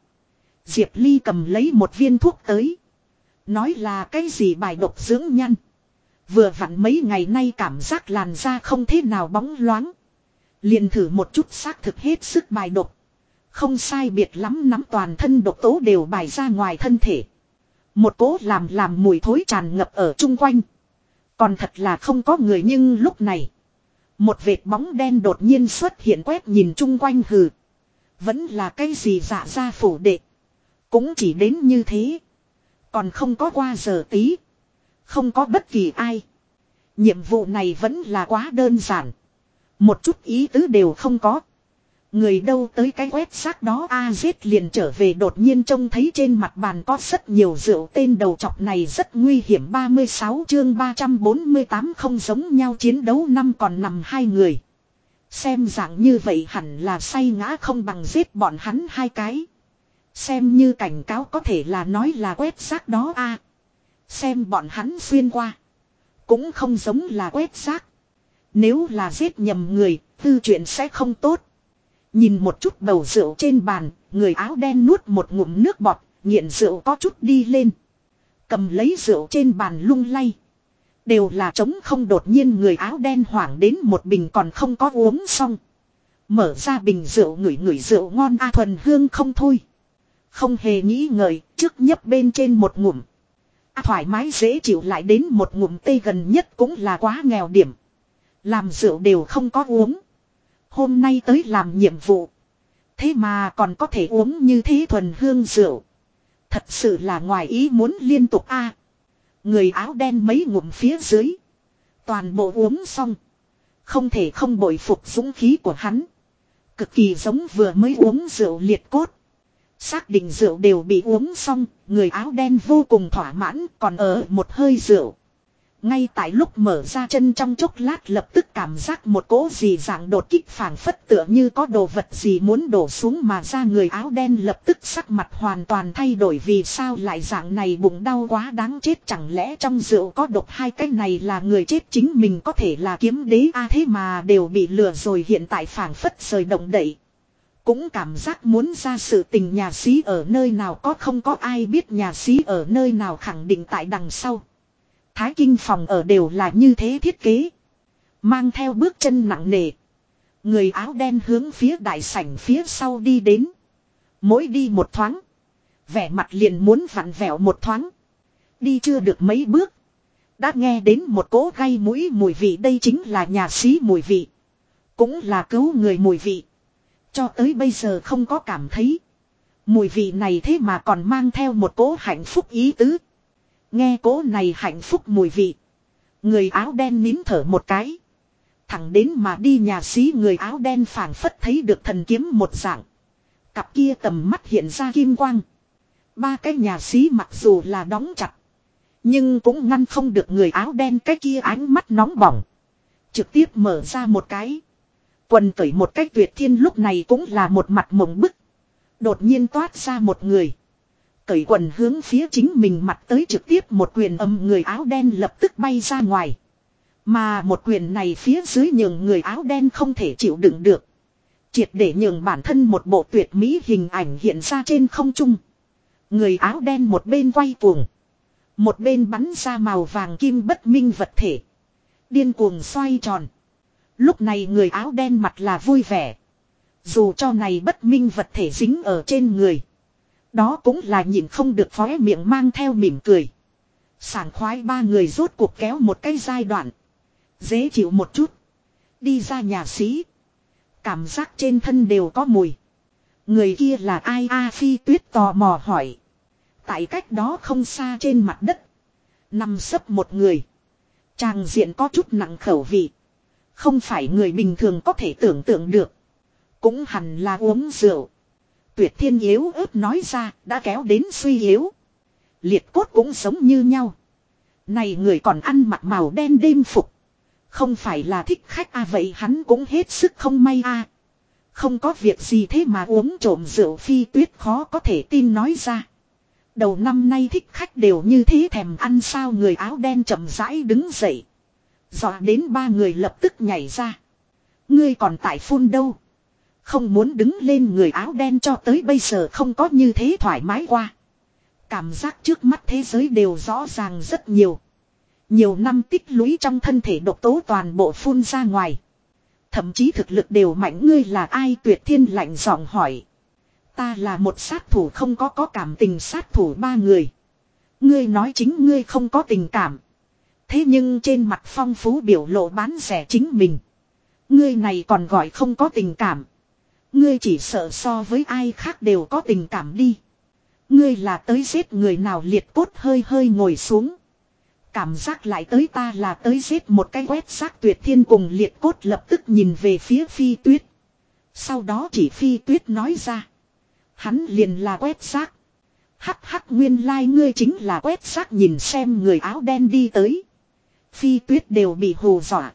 Diệp Ly cầm lấy một viên thuốc tới. Nói là cái gì bài độc dưỡng nhăn. Vừa vặn mấy ngày nay cảm giác làn da không thế nào bóng loáng. Liền thử một chút xác thực hết sức bài độc. Không sai biệt lắm nắm toàn thân độc tố đều bài ra ngoài thân thể. Một cố làm làm mùi thối tràn ngập ở chung quanh. Còn thật là không có người nhưng lúc này. Một vệt bóng đen đột nhiên xuất hiện quét nhìn chung quanh hừ. Vẫn là cái gì dạ ra phủ đệ. Cũng chỉ đến như thế. Còn không có qua giờ tí. Không có bất kỳ ai. Nhiệm vụ này vẫn là quá đơn giản. Một chút ý tứ đều không có. Người đâu tới cái quét xác đó a giết liền trở về đột nhiên trông thấy trên mặt bàn có rất nhiều rượu tên đầu chọc này rất nguy hiểm 36 chương 348 không giống nhau chiến đấu năm còn nằm hai người. Xem dạng như vậy hẳn là say ngã không bằng giết bọn hắn hai cái. Xem như cảnh cáo có thể là nói là quét xác đó a Xem bọn hắn xuyên qua. Cũng không giống là quét xác. Nếu là giết nhầm người, tư chuyện sẽ không tốt. Nhìn một chút bầu rượu trên bàn, người áo đen nuốt một ngụm nước bọt, nghiện rượu có chút đi lên. Cầm lấy rượu trên bàn lung lay. Đều là trống không đột nhiên người áo đen hoảng đến một bình còn không có uống xong. Mở ra bình rượu ngửi ngửi rượu ngon a thuần hương không thôi. Không hề nghĩ ngợi, trước nhấp bên trên một ngụm. À, thoải mái dễ chịu lại đến một ngụm tây gần nhất cũng là quá nghèo điểm. Làm rượu đều không có uống. Hôm nay tới làm nhiệm vụ. Thế mà còn có thể uống như thế thuần hương rượu. Thật sự là ngoài ý muốn liên tục a. người áo đen mấy ngụm phía dưới. Toàn bộ uống xong. Không thể không bội phục dũng khí của hắn. Cực kỳ giống vừa mới uống rượu liệt cốt. Xác định rượu đều bị uống xong, người áo đen vô cùng thỏa mãn còn ở một hơi rượu. Ngay tại lúc mở ra chân trong chốc lát lập tức cảm giác một cỗ gì dạng đột kích phảng phất tựa như có đồ vật gì muốn đổ xuống mà ra người áo đen lập tức sắc mặt hoàn toàn thay đổi vì sao lại dạng này bụng đau quá đáng chết chẳng lẽ trong rượu có độc hai cái này là người chết chính mình có thể là kiếm đế a thế mà đều bị lừa rồi hiện tại phảng phất rời động đậy. Cũng cảm giác muốn ra sự tình nhà sĩ ở nơi nào có không có ai biết nhà sĩ ở nơi nào khẳng định tại đằng sau. Thái kinh phòng ở đều là như thế thiết kế. Mang theo bước chân nặng nề. Người áo đen hướng phía đại sảnh phía sau đi đến. Mỗi đi một thoáng. Vẻ mặt liền muốn vặn vẹo một thoáng. Đi chưa được mấy bước. Đã nghe đến một cỗ gây mũi mùi vị đây chính là nhà sĩ mùi vị. Cũng là cứu người mùi vị. Cho tới bây giờ không có cảm thấy. Mùi vị này thế mà còn mang theo một cỗ hạnh phúc ý tứ. Nghe cỗ này hạnh phúc mùi vị. Người áo đen nín thở một cái. Thẳng đến mà đi nhà xí người áo đen phảng phất thấy được thần kiếm một dạng. Cặp kia tầm mắt hiện ra kim quang. Ba cái nhà xí mặc dù là đóng chặt. Nhưng cũng ngăn không được người áo đen cái kia ánh mắt nóng bỏng. Trực tiếp mở ra một cái. Quần cởi một cách tuyệt thiên lúc này cũng là một mặt mộng bức. Đột nhiên toát ra một người. Cởi quần hướng phía chính mình mặt tới trực tiếp một quyền âm người áo đen lập tức bay ra ngoài. Mà một quyền này phía dưới nhường người áo đen không thể chịu đựng được. Triệt để nhường bản thân một bộ tuyệt mỹ hình ảnh hiện ra trên không trung. Người áo đen một bên quay cuồng. Một bên bắn ra màu vàng kim bất minh vật thể. Điên cuồng xoay tròn. Lúc này người áo đen mặt là vui vẻ. Dù cho này bất minh vật thể dính ở trên người. Đó cũng là nhìn không được phóe miệng mang theo mỉm cười. Sảng khoái ba người rốt cuộc kéo một cái giai đoạn. Dễ chịu một chút. Đi ra nhà sĩ. Cảm giác trên thân đều có mùi. Người kia là ai A Phi Tuyết tò mò hỏi. Tại cách đó không xa trên mặt đất. Nằm sấp một người. Chàng diện có chút nặng khẩu vị. Không phải người bình thường có thể tưởng tượng được. Cũng hẳn là uống rượu. Tuyệt thiên yếu ớt nói ra, đã kéo đến suy yếu. Liệt cốt cũng giống như nhau. Này người còn ăn mặc màu đen đêm phục. Không phải là thích khách à vậy hắn cũng hết sức không may à. Không có việc gì thế mà uống trộm rượu phi tuyết khó có thể tin nói ra. Đầu năm nay thích khách đều như thế thèm ăn sao người áo đen chậm rãi đứng dậy. Dọa đến ba người lập tức nhảy ra. Ngươi còn tại phun đâu. Không muốn đứng lên người áo đen cho tới bây giờ không có như thế thoải mái qua. Cảm giác trước mắt thế giới đều rõ ràng rất nhiều. Nhiều năm tích lũy trong thân thể độc tố toàn bộ phun ra ngoài. Thậm chí thực lực đều mạnh ngươi là ai tuyệt thiên lạnh giọng hỏi. Ta là một sát thủ không có có cảm tình sát thủ ba người. Ngươi nói chính ngươi không có tình cảm. Thế nhưng trên mặt phong phú biểu lộ bán rẻ chính mình. Ngươi này còn gọi không có tình cảm. Ngươi chỉ sợ so với ai khác đều có tình cảm đi. Ngươi là tới giết người nào liệt cốt hơi hơi ngồi xuống. Cảm giác lại tới ta là tới giết một cái quét xác tuyệt thiên cùng liệt cốt lập tức nhìn về phía phi tuyết. Sau đó chỉ phi tuyết nói ra. Hắn liền là quét xác. Hắc hắc nguyên lai like ngươi chính là quét xác nhìn xem người áo đen đi tới. Phi tuyết đều bị hù dọa.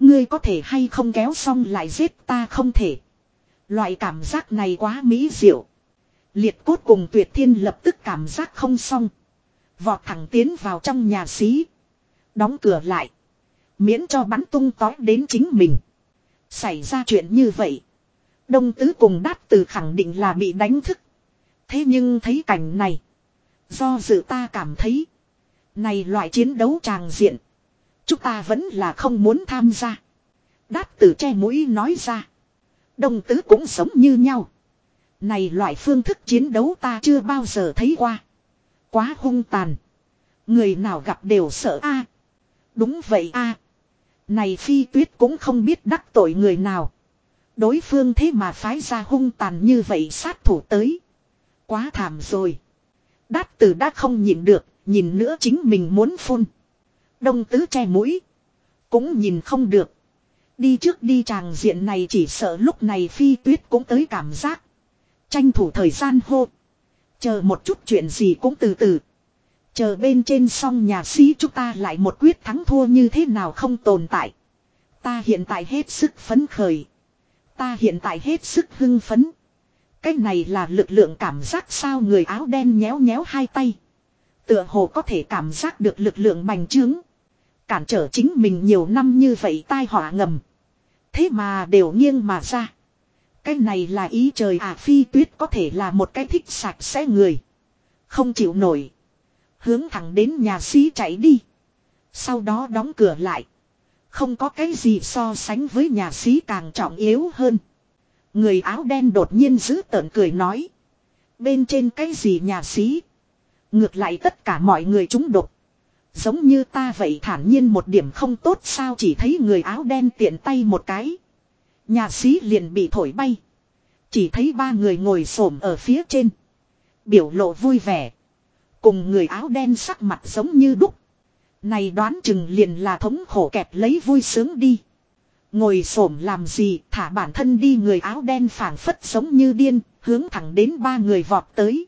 Ngươi có thể hay không kéo xong lại giết ta không thể. Loại cảm giác này quá mỹ diệu. Liệt cốt cùng tuyệt thiên lập tức cảm giác không xong. Vọt thẳng tiến vào trong nhà xí. Đóng cửa lại. Miễn cho bắn tung tói đến chính mình. Xảy ra chuyện như vậy. Đông tứ cùng đát từ khẳng định là bị đánh thức. Thế nhưng thấy cảnh này. Do dự ta cảm thấy. Này loại chiến đấu tràng diện. Chúng ta vẫn là không muốn tham gia. Đát tử che mũi nói ra. Đông tứ cũng sống như nhau. Này loại phương thức chiến đấu ta chưa bao giờ thấy qua. Quá hung tàn. Người nào gặp đều sợ a. Đúng vậy a. Này phi tuyết cũng không biết đắc tội người nào. Đối phương thế mà phái ra hung tàn như vậy sát thủ tới. Quá thảm rồi. Đát tử đã không nhịn được, nhìn nữa chính mình muốn phun. Đông tứ che mũi. Cũng nhìn không được. Đi trước đi tràng diện này chỉ sợ lúc này phi tuyết cũng tới cảm giác. Tranh thủ thời gian hô. Chờ một chút chuyện gì cũng từ từ. Chờ bên trên xong nhà sĩ chúng ta lại một quyết thắng thua như thế nào không tồn tại. Ta hiện tại hết sức phấn khởi. Ta hiện tại hết sức hưng phấn. Cái này là lực lượng cảm giác sao người áo đen nhéo nhéo hai tay. Tựa hồ có thể cảm giác được lực lượng bành trướng. Cản trở chính mình nhiều năm như vậy tai họa ngầm. Thế mà đều nghiêng mà ra. Cái này là ý trời à phi tuyết có thể là một cái thích sạch sẽ người. Không chịu nổi. Hướng thẳng đến nhà sĩ chạy đi. Sau đó đóng cửa lại. Không có cái gì so sánh với nhà sĩ càng trọng yếu hơn. Người áo đen đột nhiên giữ tợn cười nói. Bên trên cái gì nhà sĩ. Ngược lại tất cả mọi người chúng đột. Giống như ta vậy thản nhiên một điểm không tốt sao chỉ thấy người áo đen tiện tay một cái. Nhà sĩ liền bị thổi bay. Chỉ thấy ba người ngồi xổm ở phía trên. Biểu lộ vui vẻ. Cùng người áo đen sắc mặt giống như đúc. Này đoán chừng liền là thống khổ kẹp lấy vui sướng đi. Ngồi xổm làm gì thả bản thân đi người áo đen phảng phất giống như điên, hướng thẳng đến ba người vọt tới.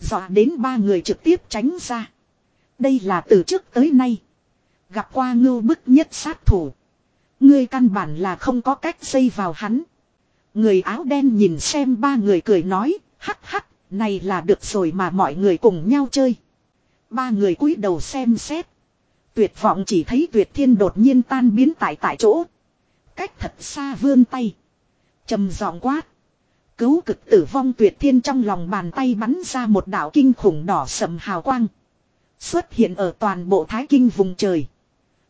Dọa đến ba người trực tiếp tránh ra. Đây là từ trước tới nay. Gặp qua ngưu bức nhất sát thủ. Ngươi căn bản là không có cách xây vào hắn. Người áo đen nhìn xem ba người cười nói, hắc hắc, này là được rồi mà mọi người cùng nhau chơi. Ba người cúi đầu xem xét. Tuyệt vọng chỉ thấy tuyệt thiên đột nhiên tan biến tại tại chỗ. Cách thật xa vươn tay. trầm giọng quát. Cứu cực tử vong tuyệt thiên trong lòng bàn tay bắn ra một đạo kinh khủng đỏ sầm hào quang. Xuất hiện ở toàn bộ thái kinh vùng trời.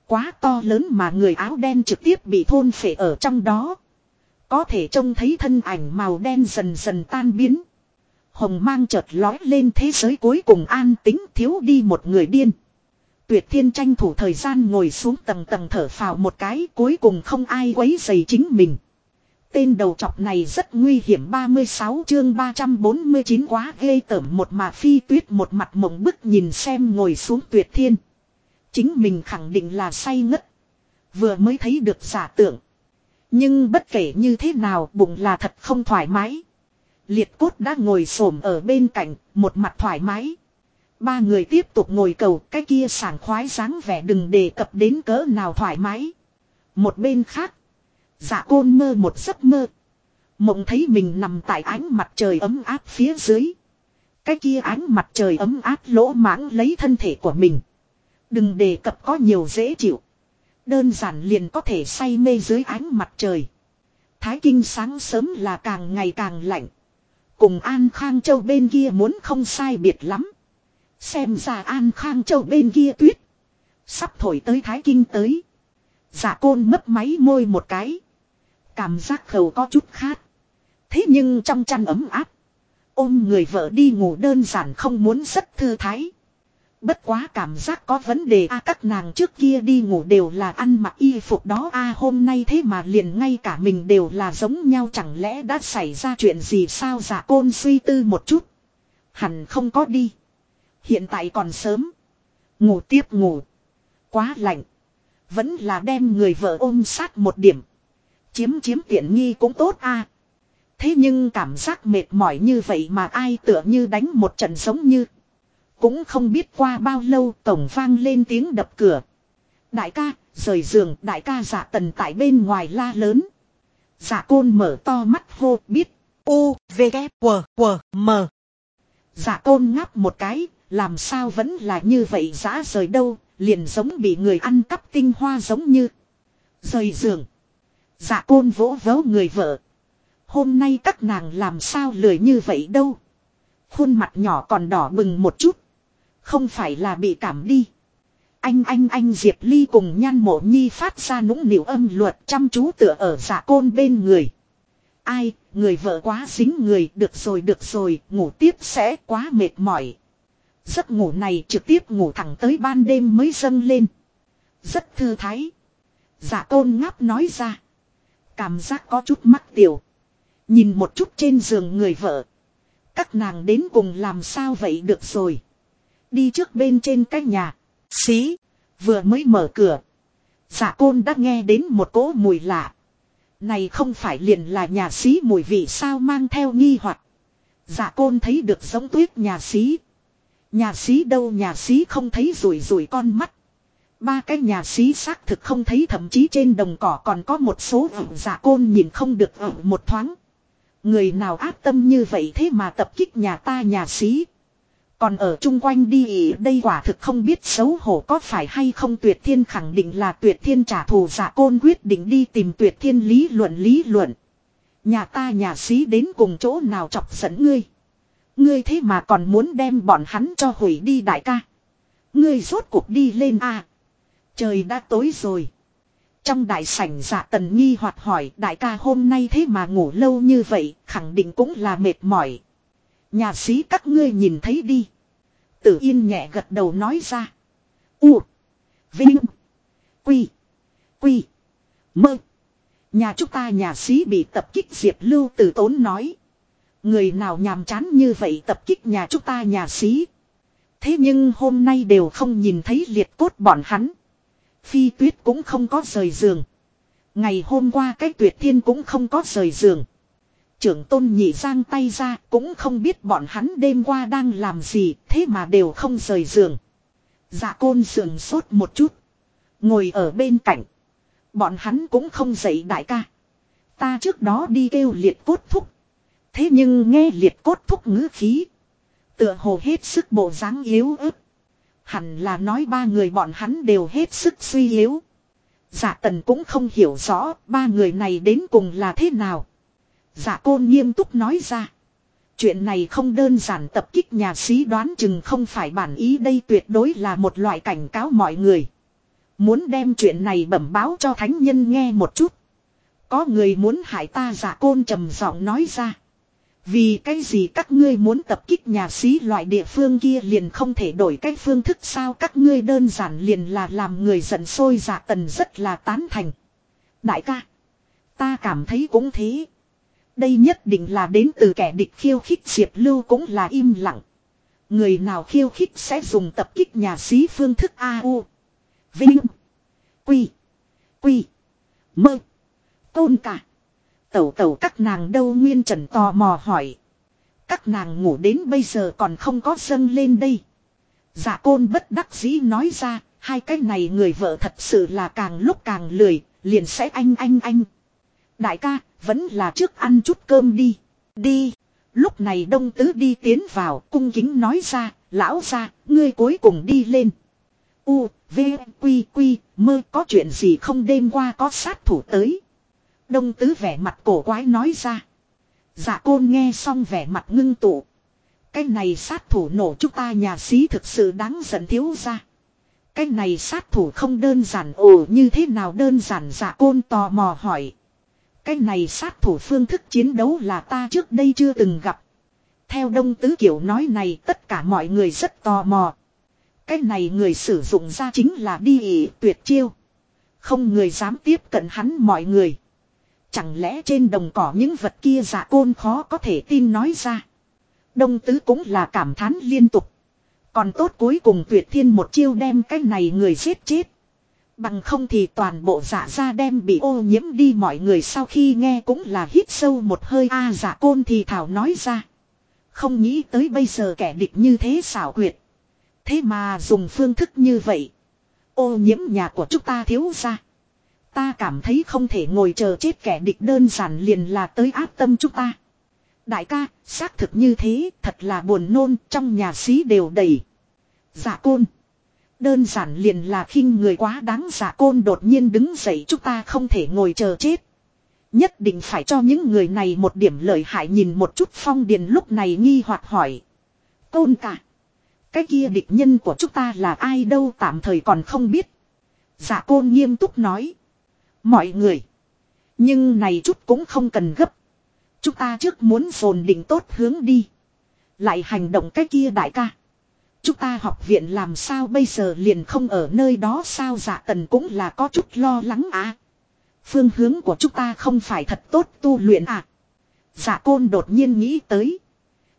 Quá to lớn mà người áo đen trực tiếp bị thôn phệ ở trong đó. Có thể trông thấy thân ảnh màu đen dần dần tan biến. Hồng mang chợt lói lên thế giới cuối cùng an tính thiếu đi một người điên. Tuyệt thiên tranh thủ thời gian ngồi xuống tầng tầng thở phào một cái cuối cùng không ai quấy dày chính mình. Tên đầu trọc này rất nguy hiểm 36 chương 349 quá ghê tởm một mà phi tuyết một mặt mộng bức nhìn xem ngồi xuống tuyệt thiên. Chính mình khẳng định là say ngất. Vừa mới thấy được giả tưởng. Nhưng bất kể như thế nào bụng là thật không thoải mái. Liệt cốt đã ngồi xổm ở bên cạnh, một mặt thoải mái. Ba người tiếp tục ngồi cầu cái kia sảng khoái dáng vẻ đừng đề cập đến cỡ nào thoải mái. Một bên khác, dạ côn mơ một giấc mơ. Mộng thấy mình nằm tại ánh mặt trời ấm áp phía dưới. Cái kia ánh mặt trời ấm áp lỗ mãng lấy thân thể của mình. Đừng đề cập có nhiều dễ chịu. Đơn giản liền có thể say mê dưới ánh mặt trời. Thái kinh sáng sớm là càng ngày càng lạnh. Cùng An Khang Châu bên kia muốn không sai biệt lắm. Xem ra An Khang Châu bên kia tuyết. Sắp thổi tới Thái Kinh tới. Giả côn mất máy môi một cái. Cảm giác khẩu có chút khát. Thế nhưng trong chăn ấm áp. Ôm người vợ đi ngủ đơn giản không muốn rất thư thái. Bất quá cảm giác có vấn đề a, các nàng trước kia đi ngủ đều là ăn mặc y phục đó a, hôm nay thế mà liền ngay cả mình đều là giống nhau, chẳng lẽ đã xảy ra chuyện gì sao giả côn suy tư một chút. Hẳn không có đi. Hiện tại còn sớm. Ngủ tiếp ngủ. Quá lạnh. Vẫn là đem người vợ ôm sát một điểm. Chiếm chiếm tiện nghi cũng tốt a. Thế nhưng cảm giác mệt mỏi như vậy mà ai tựa như đánh một trận giống như. Cũng không biết qua bao lâu tổng vang lên tiếng đập cửa. Đại ca, rời giường, đại ca giả tần tại bên ngoài la lớn. Giả côn mở to mắt hô biết. U, V, K, W, W, M. Giả côn ngáp một cái, làm sao vẫn là như vậy giã rời đâu, liền giống bị người ăn cắp tinh hoa giống như. Rời giường dạ côn vỗ vớ người vợ. Hôm nay các nàng làm sao lười như vậy đâu. Khuôn mặt nhỏ còn đỏ bừng một chút. Không phải là bị cảm đi. Anh anh anh Diệp Ly cùng nhan mộ nhi phát ra nũng nịu âm luật chăm chú tựa ở dạ côn bên người. Ai, người vợ quá dính người, được rồi được rồi, ngủ tiếp sẽ quá mệt mỏi. Giấc ngủ này trực tiếp ngủ thẳng tới ban đêm mới dâng lên. Rất thư thái. Dạ côn ngáp nói ra. Cảm giác có chút mắc tiểu. Nhìn một chút trên giường người vợ. Các nàng đến cùng làm sao vậy được rồi. Đi trước bên trên cái nhà. Xí. Vừa mới mở cửa. Giả côn đã nghe đến một cỗ mùi lạ. Này không phải liền là nhà xí mùi vị sao mang theo nghi hoặc Giả côn thấy được giống tuyết nhà xí. Nhà xí đâu nhà xí không thấy rủi rủi con mắt. Ba cái nhà xí xác thực không thấy, thậm chí trên đồng cỏ còn có một số ẩn giả côn nhìn không được ở một thoáng. Người nào ác tâm như vậy thế mà tập kích nhà ta nhà xí. Còn ở chung quanh đi ý đây quả thực không biết xấu hổ có phải hay không tuyệt thiên khẳng định là tuyệt thiên trả thù giả côn quyết định đi tìm tuyệt thiên lý luận lý luận. Nhà ta nhà xí đến cùng chỗ nào chọc giận ngươi. Ngươi thế mà còn muốn đem bọn hắn cho hủy đi đại ca. Ngươi rốt cuộc đi lên a Trời đã tối rồi. Trong đại sảnh giả tần nghi hoạt hỏi, đại ca hôm nay thế mà ngủ lâu như vậy, khẳng định cũng là mệt mỏi. Nhà sĩ các ngươi nhìn thấy đi. Tử yên nhẹ gật đầu nói ra. U. Vinh. Quy. Quy. Mơ. Nhà chúng ta nhà sĩ bị tập kích Diệp Lưu tử tốn nói. Người nào nhàm chán như vậy tập kích nhà chúng ta nhà sĩ. Thế nhưng hôm nay đều không nhìn thấy liệt cốt bọn hắn. Phi tuyết cũng không có rời giường. Ngày hôm qua cái tuyệt thiên cũng không có rời giường. Trưởng tôn nhị giang tay ra cũng không biết bọn hắn đêm qua đang làm gì, thế mà đều không rời giường. Dạ côn sườn sốt một chút. Ngồi ở bên cạnh. Bọn hắn cũng không dậy đại ca. Ta trước đó đi kêu liệt cốt thúc. Thế nhưng nghe liệt cốt thúc ngữ khí. Tựa hồ hết sức bộ dáng yếu ớt. Hẳn là nói ba người bọn hắn đều hết sức suy yếu. Giả tần cũng không hiểu rõ ba người này đến cùng là thế nào. Dạ giả côn nghiêm túc nói ra. Chuyện này không đơn giản tập kích nhà sĩ đoán chừng không phải bản ý đây tuyệt đối là một loại cảnh cáo mọi người. Muốn đem chuyện này bẩm báo cho thánh nhân nghe một chút. Có người muốn hại ta giả côn trầm giọng nói ra. Vì cái gì các ngươi muốn tập kích nhà sĩ loại địa phương kia liền không thể đổi cách phương thức sao các ngươi đơn giản liền là làm người giận sôi giả tần rất là tán thành. Đại ca. Ta cảm thấy cũng thế. Đây nhất định là đến từ kẻ địch khiêu khích Diệp Lưu cũng là im lặng. Người nào khiêu khích sẽ dùng tập kích nhà sĩ phương thức A.U. Vinh. Quy. Quy. Mơ. Tôn cả. Tẩu tẩu các nàng đâu Nguyên Trần tò mò hỏi. Các nàng ngủ đến bây giờ còn không có dâng lên đây. Dạ côn bất đắc dĩ nói ra, hai cái này người vợ thật sự là càng lúc càng lười, liền sẽ anh anh anh. Đại ca, vẫn là trước ăn chút cơm đi. Đi. Lúc này đông tứ đi tiến vào, cung kính nói ra, lão ra, ngươi cuối cùng đi lên. U, V, Quy, Quy, mơ có chuyện gì không đêm qua có sát thủ tới. Đông tứ vẻ mặt cổ quái nói ra. Dạ côn nghe xong vẻ mặt ngưng tụ. Cái này sát thủ nổ chúng ta nhà sĩ thực sự đáng giận thiếu ra. Cái này sát thủ không đơn giản ồ như thế nào đơn giản dạ côn tò mò hỏi. Cái này sát thủ phương thức chiến đấu là ta trước đây chưa từng gặp. Theo đông tứ kiểu nói này tất cả mọi người rất tò mò. cái này người sử dụng ra chính là đi ỉ tuyệt chiêu. Không người dám tiếp cận hắn mọi người. Chẳng lẽ trên đồng cỏ những vật kia giả côn khó có thể tin nói ra. Đông tứ cũng là cảm thán liên tục. Còn tốt cuối cùng tuyệt thiên một chiêu đem cái này người giết chết. Bằng không thì toàn bộ giả ra đem bị ô nhiễm đi mọi người sau khi nghe cũng là hít sâu một hơi a, giả côn thì thảo nói ra. Không nghĩ tới bây giờ kẻ địch như thế xảo quyệt. Thế mà dùng phương thức như vậy. Ô nhiễm nhà của chúng ta thiếu ra. Ta cảm thấy không thể ngồi chờ chết kẻ địch đơn giản liền là tới áp tâm chúng ta. Đại ca, xác thực như thế, thật là buồn nôn, trong nhà xí đều đầy. giả côn. Đơn giản liền là khinh người quá đáng giả côn đột nhiên đứng dậy chúng ta không thể ngồi chờ chết. Nhất định phải cho những người này một điểm lợi hại nhìn một chút phong điền lúc này nghi hoặc hỏi. Côn cả. Cái kia địch nhân của chúng ta là ai đâu tạm thời còn không biết. giả côn nghiêm túc nói. Mọi người. Nhưng này chút cũng không cần gấp. Chúng ta trước muốn phồn định tốt hướng đi. Lại hành động cái kia đại ca. Chúng ta học viện làm sao bây giờ liền không ở nơi đó sao dạ tần cũng là có chút lo lắng à. Phương hướng của chúng ta không phải thật tốt tu luyện à. Dạ côn đột nhiên nghĩ tới.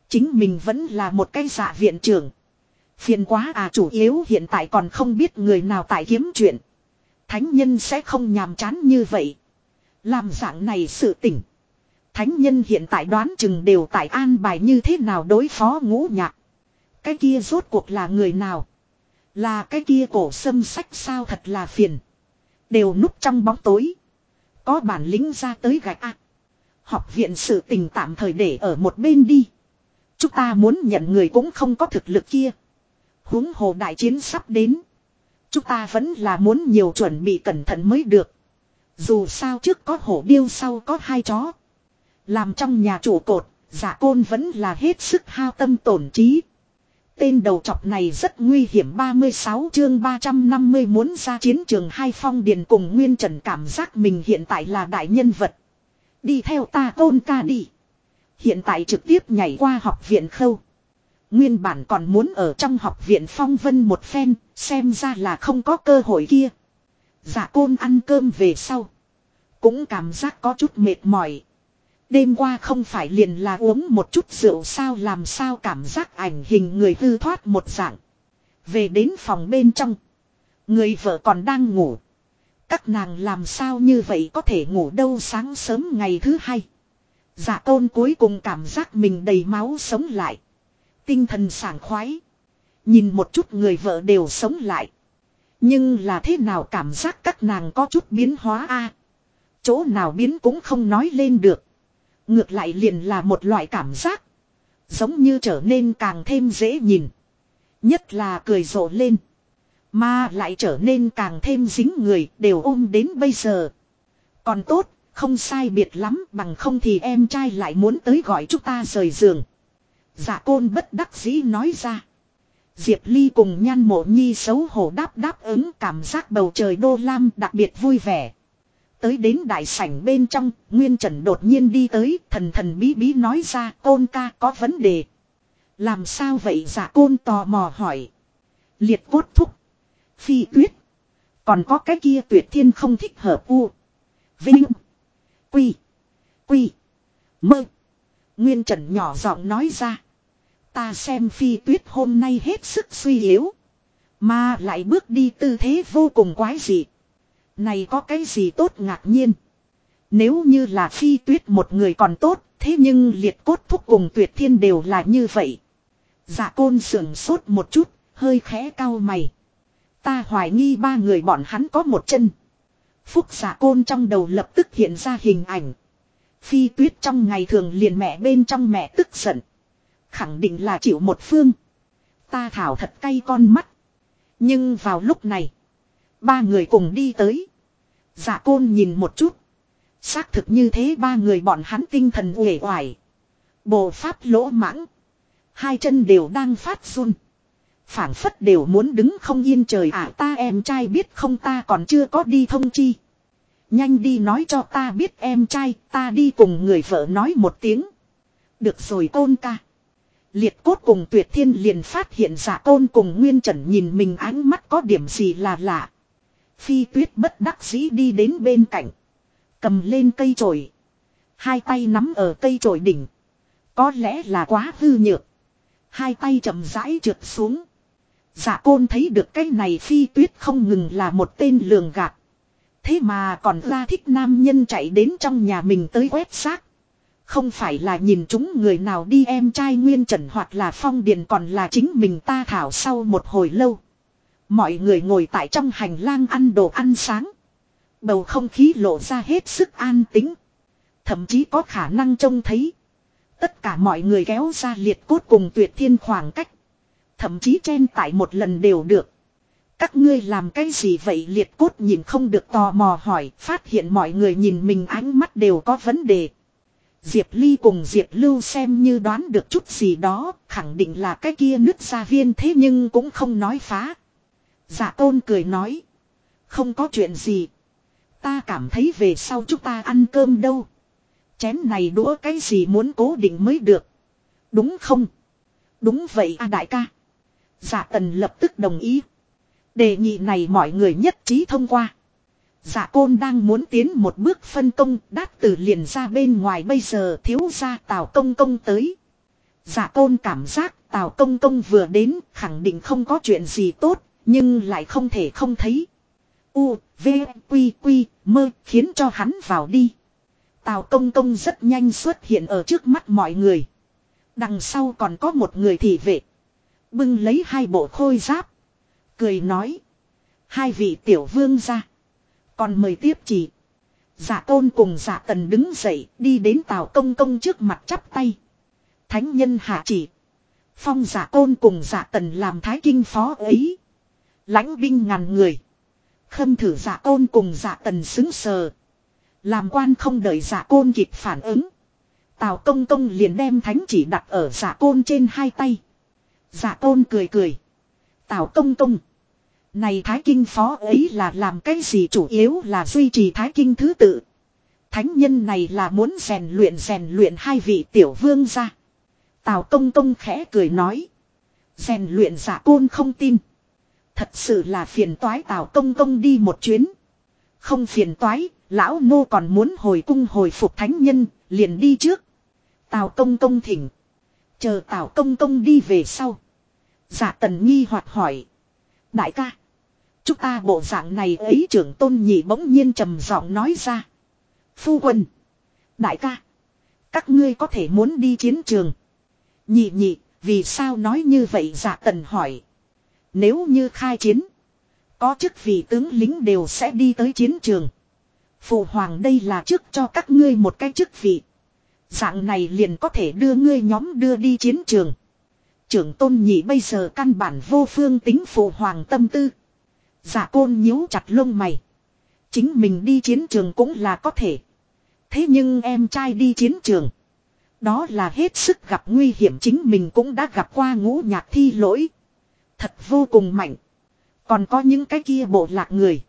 Chính mình vẫn là một cái dạ viện trưởng. Phiền quá à chủ yếu hiện tại còn không biết người nào tại kiếm chuyện. Thánh nhân sẽ không nhàm chán như vậy. Làm dạng này sự tỉnh. Thánh nhân hiện tại đoán chừng đều tại an bài như thế nào đối phó ngũ nhạc. Cái kia rốt cuộc là người nào? Là cái kia cổ sâm sách sao thật là phiền. Đều núp trong bóng tối. Có bản lĩnh ra tới gạch ác. Học viện sự tình tạm thời để ở một bên đi. Chúng ta muốn nhận người cũng không có thực lực kia. huống hồ đại chiến sắp đến. Chúng ta vẫn là muốn nhiều chuẩn bị cẩn thận mới được. Dù sao trước có hổ điêu sau có hai chó. Làm trong nhà chủ cột, giả côn vẫn là hết sức hao tâm tổn trí. Tên đầu trọc này rất nguy hiểm 36 chương 350 muốn ra chiến trường hai phong điền cùng Nguyên Trần cảm giác mình hiện tại là đại nhân vật. Đi theo ta tôn ca đi. Hiện tại trực tiếp nhảy qua học viện khâu. Nguyên bản còn muốn ở trong học viện phong vân một phen, xem ra là không có cơ hội kia. Giả côn ăn cơm về sau. Cũng cảm giác có chút mệt mỏi. Đêm qua không phải liền là uống một chút rượu sao làm sao cảm giác ảnh hình người hư thoát một dạng. Về đến phòng bên trong. Người vợ còn đang ngủ. Các nàng làm sao như vậy có thể ngủ đâu sáng sớm ngày thứ hai. Dạ tôn cuối cùng cảm giác mình đầy máu sống lại. Tinh thần sảng khoái. Nhìn một chút người vợ đều sống lại. Nhưng là thế nào cảm giác các nàng có chút biến hóa a Chỗ nào biến cũng không nói lên được. Ngược lại liền là một loại cảm giác. Giống như trở nên càng thêm dễ nhìn. Nhất là cười rộ lên. Mà lại trở nên càng thêm dính người đều ôm đến bây giờ. Còn tốt, không sai biệt lắm bằng không thì em trai lại muốn tới gọi chúng ta rời giường. Dạ côn bất đắc dĩ nói ra. Diệp Ly cùng nhan mộ nhi xấu hổ đáp đáp ứng cảm giác bầu trời đô lam đặc biệt vui vẻ. Tới đến đại sảnh bên trong, Nguyên Trần đột nhiên đi tới, thần thần bí bí nói ra, côn ca có vấn đề. Làm sao vậy giả côn tò mò hỏi. Liệt cốt thúc. Phi tuyết. Còn có cái kia tuyệt thiên không thích hợp u. Vinh. Quy. Quy. Mơ. Nguyên Trần nhỏ giọng nói ra. Ta xem phi tuyết hôm nay hết sức suy yếu. Mà lại bước đi tư thế vô cùng quái dị. Này có cái gì tốt ngạc nhiên. Nếu như là phi tuyết một người còn tốt, thế nhưng liệt cốt thúc cùng tuyệt thiên đều là như vậy. Dạ côn sưởng sốt một chút, hơi khẽ cau mày. Ta hoài nghi ba người bọn hắn có một chân. Phúc giả côn trong đầu lập tức hiện ra hình ảnh. Phi tuyết trong ngày thường liền mẹ bên trong mẹ tức giận. Khẳng định là chịu một phương. Ta thảo thật cay con mắt. Nhưng vào lúc này. Ba người cùng đi tới. Dạ côn nhìn một chút. Xác thực như thế ba người bọn hắn tinh thần uể oải. Bộ pháp lỗ mãng. Hai chân đều đang phát run. phảng phất đều muốn đứng không yên trời à ta em trai biết không ta còn chưa có đi thông chi. Nhanh đi nói cho ta biết em trai, ta đi cùng người vợ nói một tiếng. Được rồi tôn ca. Liệt cốt cùng tuyệt thiên liền phát hiện giả tôn cùng nguyên trần nhìn mình ánh mắt có điểm gì là lạ. Phi tuyết bất đắc dĩ đi đến bên cạnh. Cầm lên cây chổi Hai tay nắm ở cây chổi đỉnh. Có lẽ là quá hư nhược. Hai tay chậm rãi trượt xuống. Giả côn thấy được cái này phi tuyết không ngừng là một tên lường gạt. Thế mà còn ra thích nam nhân chạy đến trong nhà mình tới quét xác. Không phải là nhìn chúng người nào đi em trai nguyên trần hoặc là phong điền còn là chính mình ta thảo sau một hồi lâu. Mọi người ngồi tại trong hành lang ăn đồ ăn sáng. Bầu không khí lộ ra hết sức an tính. Thậm chí có khả năng trông thấy. Tất cả mọi người kéo ra liệt cốt cùng tuyệt thiên khoảng cách. Thậm chí chen tại một lần đều được. Các ngươi làm cái gì vậy liệt cốt nhìn không được tò mò hỏi. Phát hiện mọi người nhìn mình ánh mắt đều có vấn đề. Diệp Ly cùng Diệp Lưu xem như đoán được chút gì đó. Khẳng định là cái kia nứt ra viên thế nhưng cũng không nói phá. Giả tôn cười nói. Không có chuyện gì. Ta cảm thấy về sau chúng ta ăn cơm đâu. Chén này đũa cái gì muốn cố định mới được. Đúng không? Đúng vậy a đại ca. Giả tần lập tức đồng ý. Đề nghị này mọi người nhất trí thông qua. Dạ côn đang muốn tiến một bước phân công đát tử liền ra bên ngoài bây giờ thiếu ra tào công công tới. Dạ côn cảm giác tào công công vừa đến khẳng định không có chuyện gì tốt nhưng lại không thể không thấy. U, V, Quy, Quy, mơ khiến cho hắn vào đi. Tào công công rất nhanh xuất hiện ở trước mắt mọi người. Đằng sau còn có một người thị vệ. Bưng lấy hai bộ khôi giáp. Cười nói. Hai vị tiểu vương ra. Còn mời tiếp chỉ. Giả tôn cùng giả tần đứng dậy, đi đến tào công công trước mặt chắp tay. Thánh nhân hạ chỉ. Phong giả tôn cùng giả tần làm thái kinh phó ấy. lãnh binh ngàn người. Khâm thử giả tôn cùng giả tần xứng sờ. Làm quan không đợi giả côn kịp phản ứng. Tào công công liền đem thánh chỉ đặt ở giả côn trên hai tay. Giả côn cười cười. Tào công công. Này thái kinh phó ấy là làm cái gì chủ yếu là duy trì thái kinh thứ tự. Thánh nhân này là muốn rèn luyện rèn luyện hai vị tiểu vương ra. Tào công công khẽ cười nói. Rèn luyện giả côn không tin. Thật sự là phiền toái tào công công đi một chuyến. Không phiền toái, lão nô còn muốn hồi cung hồi phục thánh nhân, liền đi trước. Tào công công thỉnh. Chờ tào công công đi về sau. giả tần nghi hoạt hỏi. Đại ca. Chúng ta bộ dạng này ấy trưởng tôn nhị bỗng nhiên trầm giọng nói ra. Phu quân. Đại ca. Các ngươi có thể muốn đi chiến trường. Nhị nhị, vì sao nói như vậy giả tần hỏi. Nếu như khai chiến. Có chức vị tướng lính đều sẽ đi tới chiến trường. Phụ hoàng đây là trước cho các ngươi một cái chức vị. Dạng này liền có thể đưa ngươi nhóm đưa đi chiến trường. Trưởng tôn nhị bây giờ căn bản vô phương tính phụ hoàng tâm tư. Giả côn nhíu chặt lông mày. Chính mình đi chiến trường cũng là có thể. Thế nhưng em trai đi chiến trường. Đó là hết sức gặp nguy hiểm chính mình cũng đã gặp qua ngũ nhạc thi lỗi. Thật vô cùng mạnh. Còn có những cái kia bộ lạc người.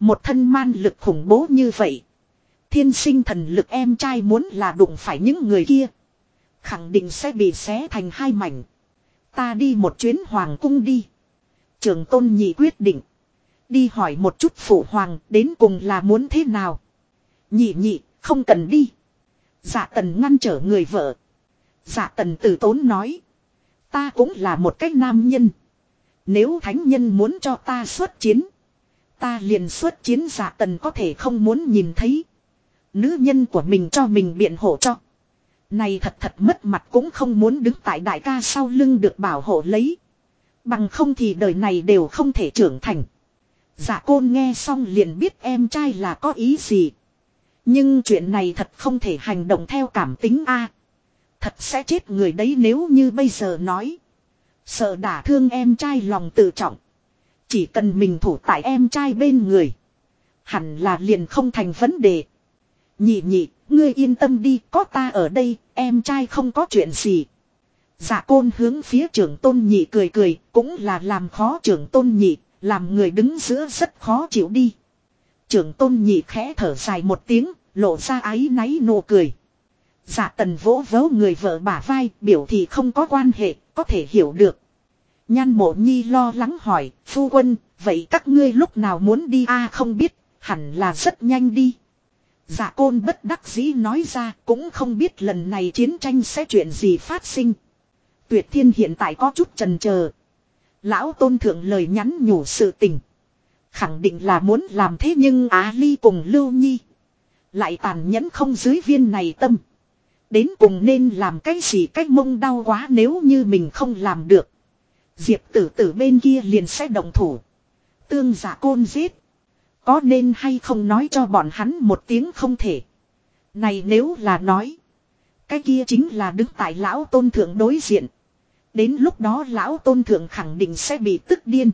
Một thân man lực khủng bố như vậy. Thiên sinh thần lực em trai muốn là đụng phải những người kia. Khẳng định sẽ bị xé thành hai mảnh. Ta đi một chuyến hoàng cung đi. Trường tôn nhị quyết định. Đi hỏi một chút phụ hoàng đến cùng là muốn thế nào. Nhị nhị, không cần đi. Dạ tần ngăn trở người vợ. Dạ tần tử tốn nói. Ta cũng là một cách nam nhân. Nếu thánh nhân muốn cho ta xuất chiến. Ta liền xuất chiến giả tần có thể không muốn nhìn thấy. Nữ nhân của mình cho mình biện hộ cho. Này thật thật mất mặt cũng không muốn đứng tại đại ca sau lưng được bảo hộ lấy. Bằng không thì đời này đều không thể trưởng thành dạ côn nghe xong liền biết em trai là có ý gì. Nhưng chuyện này thật không thể hành động theo cảm tính a Thật sẽ chết người đấy nếu như bây giờ nói. Sợ đả thương em trai lòng tự trọng. Chỉ cần mình thủ tại em trai bên người. Hẳn là liền không thành vấn đề. Nhị nhị, ngươi yên tâm đi, có ta ở đây, em trai không có chuyện gì. Dạ côn hướng phía trưởng tôn nhị cười cười, cũng là làm khó trưởng tôn nhị, làm người đứng giữa rất khó chịu đi. Trưởng tôn nhị khẽ thở dài một tiếng, lộ ra áy náy nụ cười. Dạ tần vỗ vỗ người vợ bả vai biểu thì không có quan hệ, có thể hiểu được. Nhan mộ nhi lo lắng hỏi, phu quân, vậy các ngươi lúc nào muốn đi a không biết, hẳn là rất nhanh đi. Dạ côn bất đắc dĩ nói ra cũng không biết lần này chiến tranh sẽ chuyện gì phát sinh. Tuyệt thiên hiện tại có chút trần chờ Lão tôn thượng lời nhắn nhủ sự tình. Khẳng định là muốn làm thế nhưng Á Ly cùng Lưu Nhi. Lại tàn nhẫn không dưới viên này tâm. Đến cùng nên làm cái gì cách mông đau quá nếu như mình không làm được. Diệp tử tử bên kia liền sẽ động thủ. Tương giả côn giết. Có nên hay không nói cho bọn hắn một tiếng không thể. Này nếu là nói. Cái kia chính là đứng tại lão tôn thượng đối diện. Đến lúc đó lão tôn thượng khẳng định sẽ bị tức điên.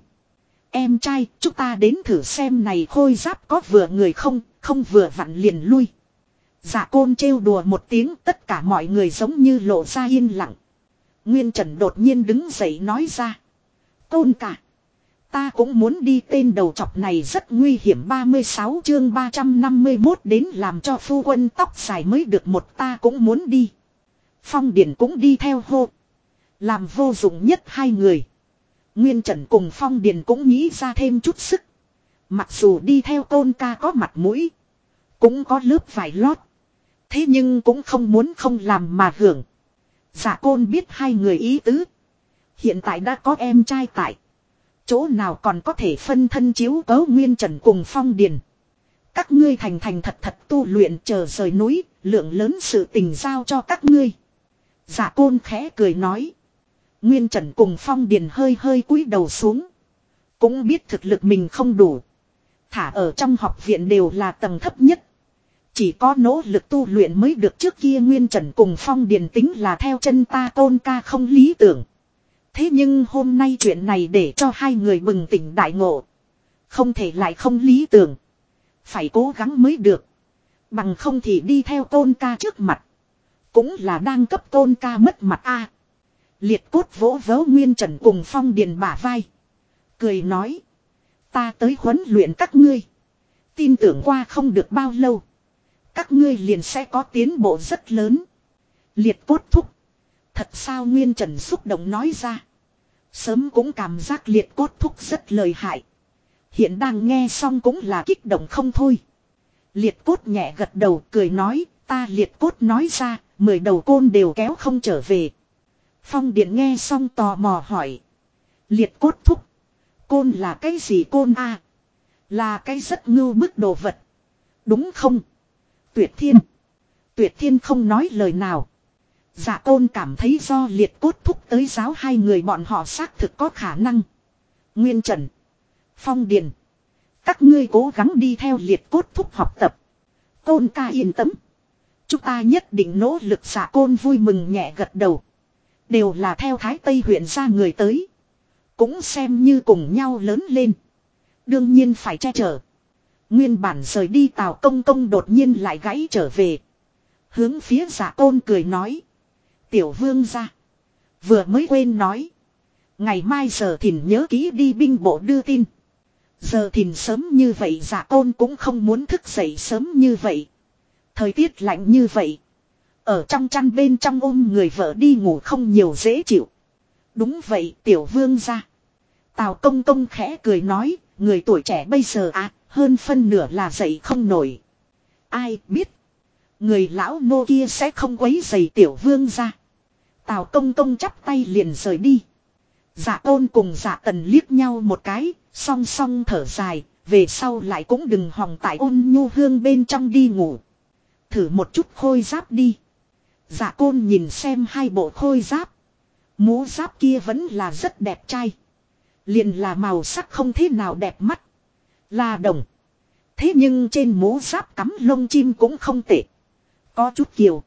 Em trai, chúng ta đến thử xem này khôi giáp có vừa người không, không vừa vặn liền lui. Dạ côn trêu đùa một tiếng tất cả mọi người giống như lộ ra yên lặng. Nguyên Trần đột nhiên đứng dậy nói ra. Côn cả. Ta cũng muốn đi tên đầu chọc này rất nguy hiểm 36 chương 351 đến làm cho phu quân tóc dài mới được một ta cũng muốn đi. Phong Điển cũng đi theo hô. Làm vô dụng nhất hai người. Nguyên Trần cùng Phong Điền cũng nghĩ ra thêm chút sức. Mặc dù đi theo tôn ca có mặt mũi. Cũng có lớp vải lót. Thế nhưng cũng không muốn không làm mà hưởng. Giả côn biết hai người ý tứ. Hiện tại đã có em trai tại. Chỗ nào còn có thể phân thân chiếu cấu Nguyên Trần cùng Phong Điền. Các ngươi thành thành thật thật tu luyện chờ rời núi, lượng lớn sự tình giao cho các ngươi. Giả côn khẽ cười nói. Nguyên Trần cùng Phong Điền hơi hơi cúi đầu xuống. Cũng biết thực lực mình không đủ. Thả ở trong học viện đều là tầng thấp nhất. Chỉ có nỗ lực tu luyện mới được trước kia Nguyên Trần cùng Phong Điền tính là theo chân ta tôn ca không lý tưởng. Thế nhưng hôm nay chuyện này để cho hai người bừng tỉnh đại ngộ. Không thể lại không lý tưởng. Phải cố gắng mới được. Bằng không thì đi theo tôn ca trước mặt. Cũng là đang cấp tôn ca mất mặt a Liệt cốt vỗ vớ Nguyên Trần cùng Phong Điền bả vai. Cười nói. Ta tới huấn luyện các ngươi. Tin tưởng qua không được bao lâu. Các ngươi liền sẽ có tiến bộ rất lớn. Liệt cốt thúc. Thật sao Nguyên Trần xúc động nói ra. Sớm cũng cảm giác liệt cốt thúc rất lời hại. Hiện đang nghe xong cũng là kích động không thôi. Liệt cốt nhẹ gật đầu cười nói. Ta liệt cốt nói ra. Mười đầu côn đều kéo không trở về. Phong Điện nghe xong tò mò hỏi. Liệt cốt thúc. Côn là cái gì côn a? Là cái rất ngưu bức đồ vật. Đúng không? Tuyệt thiên. Tuyệt thiên không nói lời nào. Dạ côn cảm thấy do liệt cốt thúc tới giáo hai người bọn họ xác thực có khả năng. Nguyên Trần. Phong Điền. Các ngươi cố gắng đi theo liệt cốt thúc học tập. Côn ca yên tâm. Chúng ta nhất định nỗ lực giả dạ côn vui mừng nhẹ gật đầu. Đều là theo Thái Tây huyện ra người tới. Cũng xem như cùng nhau lớn lên. Đương nhiên phải che chở. Nguyên bản rời đi Tào Công Công đột nhiên lại gãy trở về. Hướng phía giả côn cười nói. Tiểu vương ra. Vừa mới quên nói. Ngày mai giờ thìn nhớ ký đi binh bộ đưa tin. Giờ thìn sớm như vậy giả côn cũng không muốn thức dậy sớm như vậy. Thời tiết lạnh như vậy. Ở trong chăn bên trong ôm người vợ đi ngủ không nhiều dễ chịu. Đúng vậy tiểu vương ra. Tào công công khẽ cười nói, người tuổi trẻ bây giờ à, hơn phân nửa là dậy không nổi. Ai biết. Người lão nô kia sẽ không quấy giày tiểu vương ra. Tào công công chắp tay liền rời đi. Dạ tôn cùng dạ tần liếc nhau một cái, song song thở dài, về sau lại cũng đừng hòng tại ôn nhu hương bên trong đi ngủ. Thử một chút khôi giáp đi. Dạ côn nhìn xem hai bộ khôi giáp. Mũ giáp kia vẫn là rất đẹp trai. Liền là màu sắc không thế nào đẹp mắt. Là đồng. Thế nhưng trên mũ giáp cắm lông chim cũng không tệ. Có chút kiều.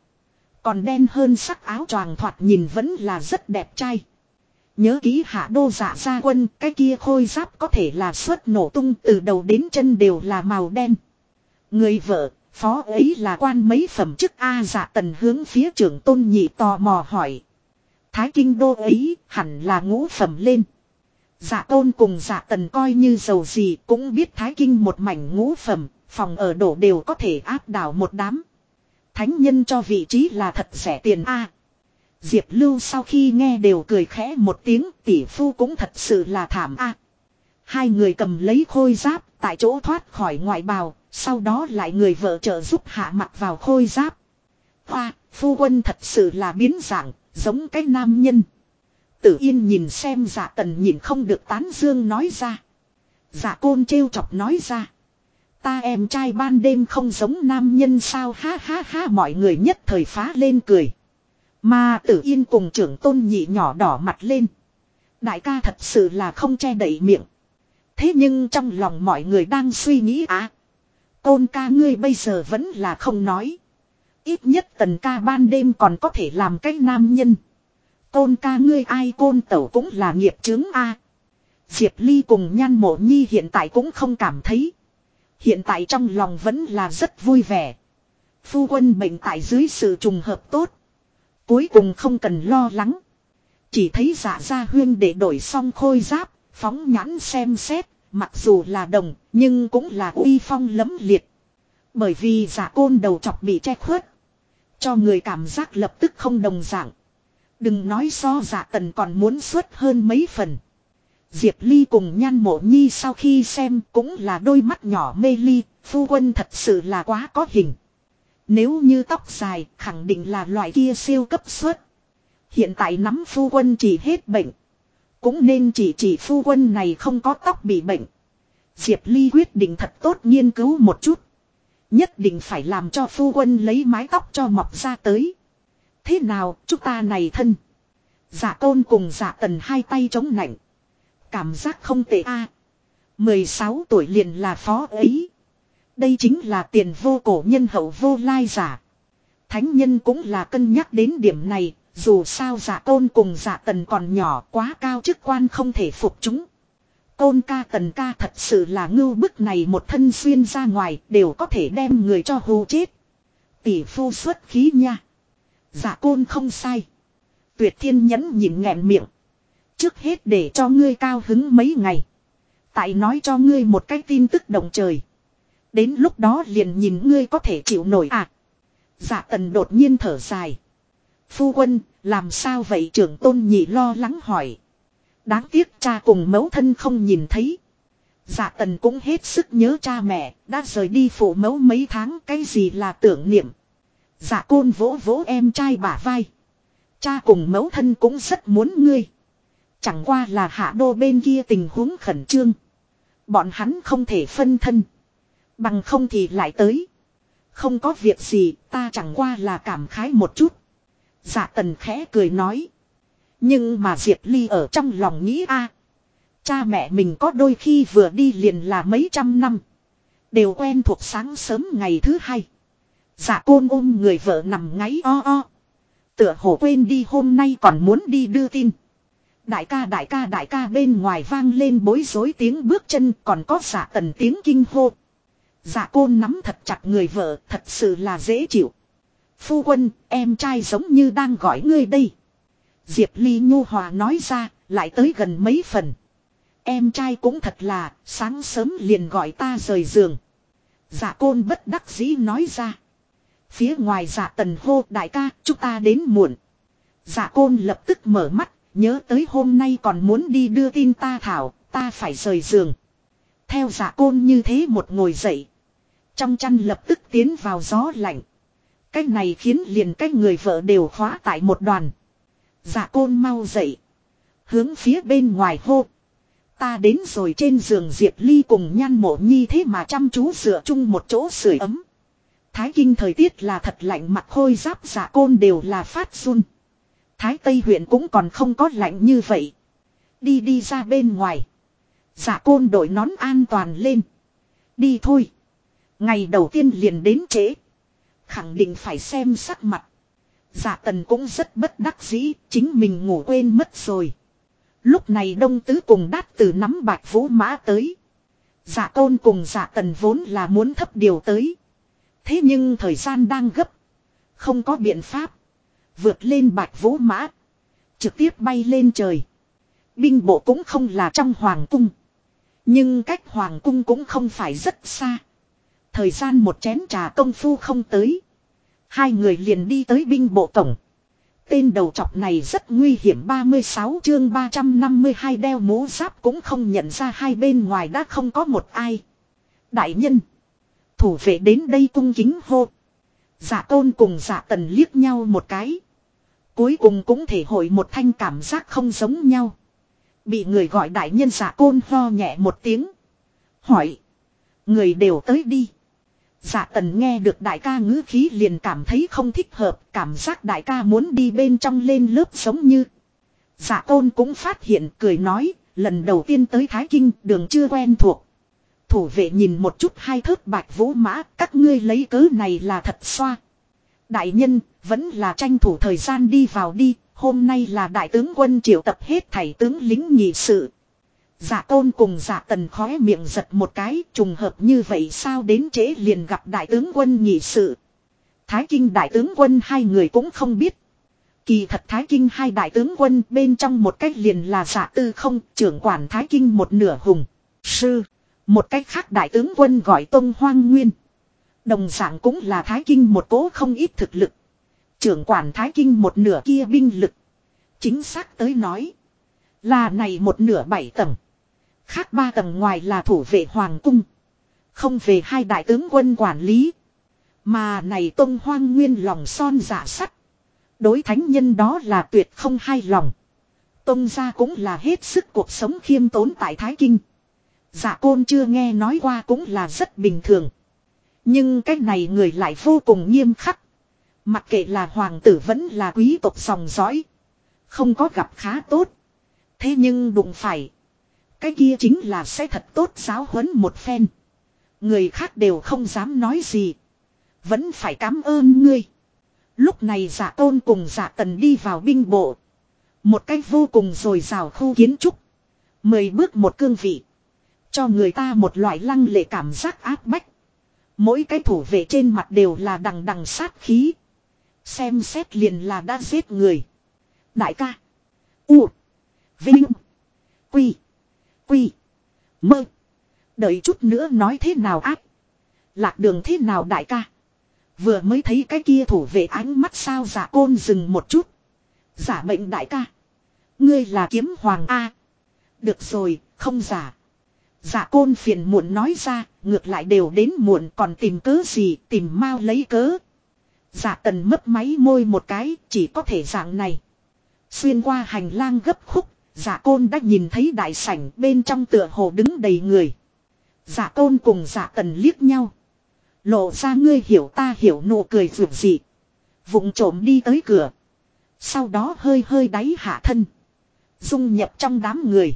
Còn đen hơn sắc áo choàng thoạt nhìn vẫn là rất đẹp trai. Nhớ ký hạ đô giả dạ gia quân, cái kia khôi giáp có thể là suất nổ tung từ đầu đến chân đều là màu đen. Người vợ, Phó ấy là quan mấy phẩm chức A dạ tần hướng phía trưởng tôn nhị tò mò hỏi. Thái kinh đô ấy hẳn là ngũ phẩm lên. Dạ tôn cùng dạ tần coi như giàu gì cũng biết thái kinh một mảnh ngũ phẩm, phòng ở đổ đều có thể áp đảo một đám. Thánh nhân cho vị trí là thật rẻ tiền a. Diệp Lưu sau khi nghe đều cười khẽ một tiếng tỷ phu cũng thật sự là thảm a. Hai người cầm lấy khôi giáp tại chỗ thoát khỏi ngoại bào, sau đó lại người vợ trợ giúp hạ mặt vào khôi giáp. Hoa, phu quân thật sự là biến dạng, giống cái nam nhân. Tử yên nhìn xem giả tần nhìn không được tán dương nói ra. giả côn trêu chọc nói ra. Ta em trai ban đêm không giống nam nhân sao ha ha ha mọi người nhất thời phá lên cười. Mà tử yên cùng trưởng tôn nhị nhỏ đỏ mặt lên. Đại ca thật sự là không che đậy miệng. Thế nhưng trong lòng mọi người đang suy nghĩ á. Tôn ca ngươi bây giờ vẫn là không nói. Ít nhất tần ca ban đêm còn có thể làm cái nam nhân. Tôn ca ngươi ai côn tẩu cũng là nghiệp chứng a. Diệp Ly cùng nhan mộ nhi hiện tại cũng không cảm thấy. Hiện tại trong lòng vẫn là rất vui vẻ. Phu quân bệnh tại dưới sự trùng hợp tốt. Cuối cùng không cần lo lắng. Chỉ thấy giả gia huyên để đổi xong khôi giáp, phóng nhãn xem xét, mặc dù là đồng, nhưng cũng là uy phong lấm liệt. Bởi vì giả côn đầu chọc bị che khuất. Cho người cảm giác lập tức không đồng dạng. Đừng nói so giả tần còn muốn xuất hơn mấy phần. Diệp Ly cùng nhan mộ nhi sau khi xem cũng là đôi mắt nhỏ mê ly, phu quân thật sự là quá có hình. Nếu như tóc dài khẳng định là loại kia siêu cấp suất. Hiện tại nắm phu quân chỉ hết bệnh. Cũng nên chỉ chỉ phu quân này không có tóc bị bệnh. Diệp Ly quyết định thật tốt nghiên cứu một chút. Nhất định phải làm cho phu quân lấy mái tóc cho mọc ra tới. Thế nào chúng ta này thân. Giả tôn cùng giả tần hai tay chống nạnh. Cảm giác không tệ a. À, 16 tuổi liền là phó ấy. Đây chính là tiền vô cổ nhân hậu vô lai giả. Thánh nhân cũng là cân nhắc đến điểm này, dù sao giả tôn cùng giả tần còn nhỏ quá cao chức quan không thể phục chúng. Côn ca tần ca thật sự là ngưu bức này một thân xuyên ra ngoài đều có thể đem người cho hù chết. Tỷ phu xuất khí nha. Giả côn không sai. Tuyệt thiên nhẫn nhịn nghẹn miệng. Trước hết để cho ngươi cao hứng mấy ngày. Tại nói cho ngươi một cái tin tức động trời. Đến lúc đó liền nhìn ngươi có thể chịu nổi à. Giả tần đột nhiên thở dài. Phu quân, làm sao vậy trưởng tôn nhị lo lắng hỏi. Đáng tiếc cha cùng mẫu thân không nhìn thấy. Dạ tần cũng hết sức nhớ cha mẹ, đã rời đi phụ mẫu mấy tháng cái gì là tưởng niệm. Dạ côn vỗ vỗ em trai bả vai. Cha cùng mẫu thân cũng rất muốn ngươi. Chẳng qua là hạ đô bên kia tình huống khẩn trương. Bọn hắn không thể phân thân. Bằng không thì lại tới. Không có việc gì, ta chẳng qua là cảm khái một chút. Dạ tần khẽ cười nói. Nhưng mà Diệp Ly ở trong lòng nghĩ a Cha mẹ mình có đôi khi vừa đi liền là mấy trăm năm. Đều quen thuộc sáng sớm ngày thứ hai. Dạ côn ôm người vợ nằm ngáy o o. Tựa hồ quên đi hôm nay còn muốn đi đưa tin. Đại ca đại ca đại ca bên ngoài vang lên bối rối tiếng bước chân, còn có giả tần tiếng kinh hô. Dạ côn nắm thật chặt người vợ, thật sự là dễ chịu. Phu quân, em trai giống như đang gọi ngươi đây. Diệp Ly Nhu Hòa nói ra, lại tới gần mấy phần. Em trai cũng thật là, sáng sớm liền gọi ta rời giường. Dạ côn bất đắc dĩ nói ra. Phía ngoài dạ tần hô đại ca, chúng ta đến muộn. Dạ côn lập tức mở mắt, nhớ tới hôm nay còn muốn đi đưa tin ta thảo, ta phải rời giường. Theo dạ côn như thế một ngồi dậy. Trong chăn lập tức tiến vào gió lạnh. Cái này khiến liền cái người vợ đều khóa tại một đoàn. Dạ côn mau dậy. Hướng phía bên ngoài hô. Ta đến rồi trên giường Diệp Ly cùng nhan mộ nhi thế mà chăm chú dựa chung một chỗ sưởi ấm. Thái kinh thời tiết là thật lạnh mặt khôi giáp dạ côn đều là phát run. Thái Tây huyện cũng còn không có lạnh như vậy. Đi đi ra bên ngoài. Dạ côn đội nón an toàn lên. Đi thôi. Ngày đầu tiên liền đến trễ. Khẳng định phải xem sắc mặt. giả tần cũng rất bất đắc dĩ, chính mình ngủ quên mất rồi. Lúc này đông tứ cùng đát từ nắm bạch vũ mã tới. giả tôn cùng giả tần vốn là muốn thấp điều tới. Thế nhưng thời gian đang gấp. Không có biện pháp. Vượt lên bạch vũ mã. Trực tiếp bay lên trời. Binh bộ cũng không là trong hoàng cung. Nhưng cách hoàng cung cũng không phải rất xa. Thời gian một chén trà công phu không tới. Hai người liền đi tới binh bộ tổng. Tên đầu trọc này rất nguy hiểm 36 chương 352 đeo mũ giáp cũng không nhận ra hai bên ngoài đã không có một ai. Đại nhân. Thủ vệ đến đây cung kính hô. Giả tôn cùng giả tần liếc nhau một cái. Cuối cùng cũng thể hội một thanh cảm giác không giống nhau. Bị người gọi đại nhân dạ giả côn ho nhẹ một tiếng. Hỏi. Người đều tới đi. Dạ tần nghe được đại ca ngữ khí liền cảm thấy không thích hợp, cảm giác đại ca muốn đi bên trong lên lớp giống như. Dạ tôn cũng phát hiện cười nói, lần đầu tiên tới Thái Kinh đường chưa quen thuộc. Thủ vệ nhìn một chút hai thớt bạch vũ mã, các ngươi lấy cớ này là thật xoa. Đại nhân, vẫn là tranh thủ thời gian đi vào đi, hôm nay là đại tướng quân triệu tập hết thảy tướng lính nhị sự. Giả tôn cùng giả tần khóe miệng giật một cái, trùng hợp như vậy sao đến trễ liền gặp đại tướng quân nhị sự. Thái kinh đại tướng quân hai người cũng không biết. Kỳ thật Thái kinh hai đại tướng quân bên trong một cách liền là giả tư không, trưởng quản Thái kinh một nửa hùng. Sư. Một cách khác đại tướng quân gọi Tông Hoang Nguyên. Đồng dạng cũng là Thái kinh một cố không ít thực lực. Trưởng quản Thái kinh một nửa kia binh lực. Chính xác tới nói. Là này một nửa bảy tầng. Khác ba tầng ngoài là thủ vệ hoàng cung. Không về hai đại tướng quân quản lý. Mà này Tông Hoang Nguyên lòng son giả sắt. Đối thánh nhân đó là tuyệt không hai lòng. Tông gia cũng là hết sức cuộc sống khiêm tốn tại Thái Kinh. Giả côn chưa nghe nói qua cũng là rất bình thường. Nhưng cái này người lại vô cùng nghiêm khắc. Mặc kệ là hoàng tử vẫn là quý tộc sòng dõi. Không có gặp khá tốt. Thế nhưng đụng phải. Cái kia chính là sẽ thật tốt giáo huấn một phen. Người khác đều không dám nói gì. Vẫn phải cảm ơn ngươi. Lúc này giả tôn cùng giả tần đi vào binh bộ. Một cách vô cùng rồi rào khu kiến trúc. Mười bước một cương vị. Cho người ta một loại lăng lệ cảm giác áp bách. Mỗi cái thủ vệ trên mặt đều là đằng đằng sát khí. Xem xét liền là đã giết người. Đại ca. U. Vinh. Quy. Quy. Mơ. Đợi chút nữa nói thế nào áp Lạc đường thế nào đại ca. Vừa mới thấy cái kia thủ vệ ánh mắt sao giả côn dừng một chút. Giả mệnh đại ca. Ngươi là kiếm hoàng A. Được rồi, không giả. Giả côn phiền muộn nói ra, ngược lại đều đến muộn còn tìm cớ gì, tìm mau lấy cớ. Giả tần mấp máy môi một cái, chỉ có thể dạng này. Xuyên qua hành lang gấp khúc, Giả côn đã nhìn thấy đại sảnh bên trong tựa hồ đứng đầy người. Giả côn cùng giả tần liếc nhau. Lộ ra ngươi hiểu ta hiểu nụ cười vượt dị. Vụng trộm đi tới cửa. Sau đó hơi hơi đáy hạ thân. Dung nhập trong đám người.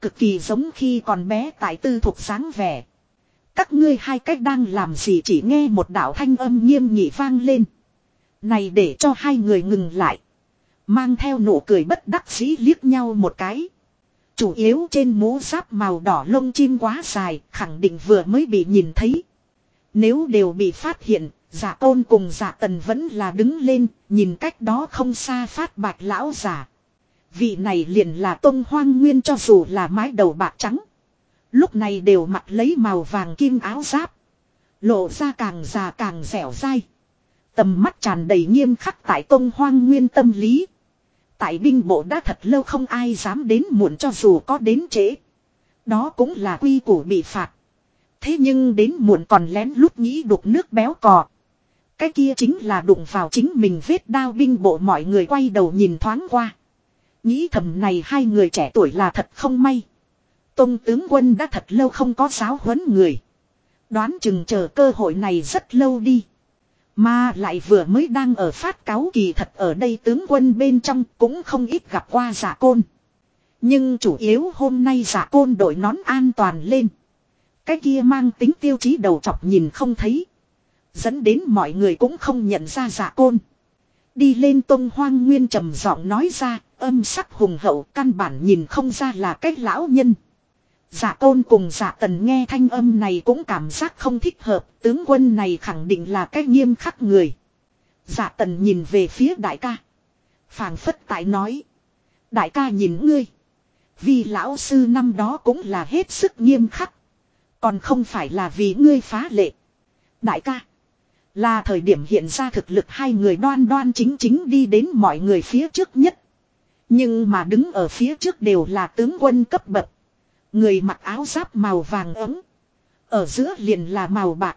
Cực kỳ giống khi còn bé tại tư thuộc sáng vẻ. Các ngươi hai cách đang làm gì chỉ nghe một đạo thanh âm nghiêm nghị vang lên. Này để cho hai người ngừng lại. Mang theo nụ cười bất đắc dĩ liếc nhau một cái. Chủ yếu trên mũ giáp màu đỏ lông chim quá dài, khẳng định vừa mới bị nhìn thấy. Nếu đều bị phát hiện, giả tôn cùng giả tần vẫn là đứng lên, nhìn cách đó không xa phát bạch lão giả. Vị này liền là tôn hoang nguyên cho dù là mái đầu bạc trắng. Lúc này đều mặc lấy màu vàng kim áo giáp. Lộ ra càng già càng dẻo dai. Tầm mắt tràn đầy nghiêm khắc tại tôn hoang nguyên tâm lý. Tại binh bộ đã thật lâu không ai dám đến muộn cho dù có đến trễ. Đó cũng là quy củ bị phạt. Thế nhưng đến muộn còn lén lút nghĩ đục nước béo cò. Cái kia chính là đụng vào chính mình vết đao binh bộ mọi người quay đầu nhìn thoáng qua. Nghĩ thầm này hai người trẻ tuổi là thật không may. Tông tướng quân đã thật lâu không có giáo huấn người. Đoán chừng chờ cơ hội này rất lâu đi. Mà lại vừa mới đang ở phát cáo kỳ thật ở đây tướng quân bên trong cũng không ít gặp qua giả côn. Nhưng chủ yếu hôm nay giả côn đội nón an toàn lên. Cái kia mang tính tiêu chí đầu chọc nhìn không thấy. Dẫn đến mọi người cũng không nhận ra giả côn. Đi lên tông hoang nguyên trầm giọng nói ra, âm sắc hùng hậu căn bản nhìn không ra là cách lão nhân. Giả tôn cùng giả tần nghe thanh âm này cũng cảm giác không thích hợp, tướng quân này khẳng định là cái nghiêm khắc người. Giả tần nhìn về phía đại ca. phảng phất tại nói. Đại ca nhìn ngươi. Vì lão sư năm đó cũng là hết sức nghiêm khắc. Còn không phải là vì ngươi phá lệ. Đại ca. Là thời điểm hiện ra thực lực hai người đoan đoan chính chính đi đến mọi người phía trước nhất. Nhưng mà đứng ở phía trước đều là tướng quân cấp bậc. Người mặc áo giáp màu vàng ấm. Ở giữa liền là màu bạc.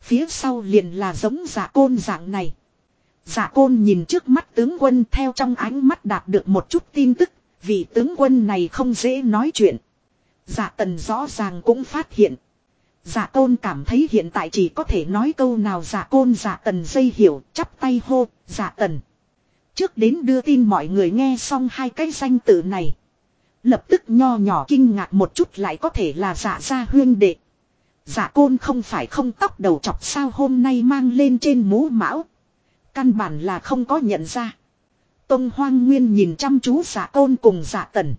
Phía sau liền là giống giả côn dạng này. Giả côn nhìn trước mắt tướng quân theo trong ánh mắt đạt được một chút tin tức. Vì tướng quân này không dễ nói chuyện. Giả tần rõ ràng cũng phát hiện. Giả côn cảm thấy hiện tại chỉ có thể nói câu nào giả côn giả tần dây hiểu, chắp tay hô, giả tần. Trước đến đưa tin mọi người nghe xong hai cái danh tự này. Lập tức nho nhỏ kinh ngạc một chút lại có thể là giả gia huyên đệ. Giả côn không phải không tóc đầu chọc sao hôm nay mang lên trên mũ mão. Căn bản là không có nhận ra. Tông hoang nguyên nhìn chăm chú giả côn cùng giả tần.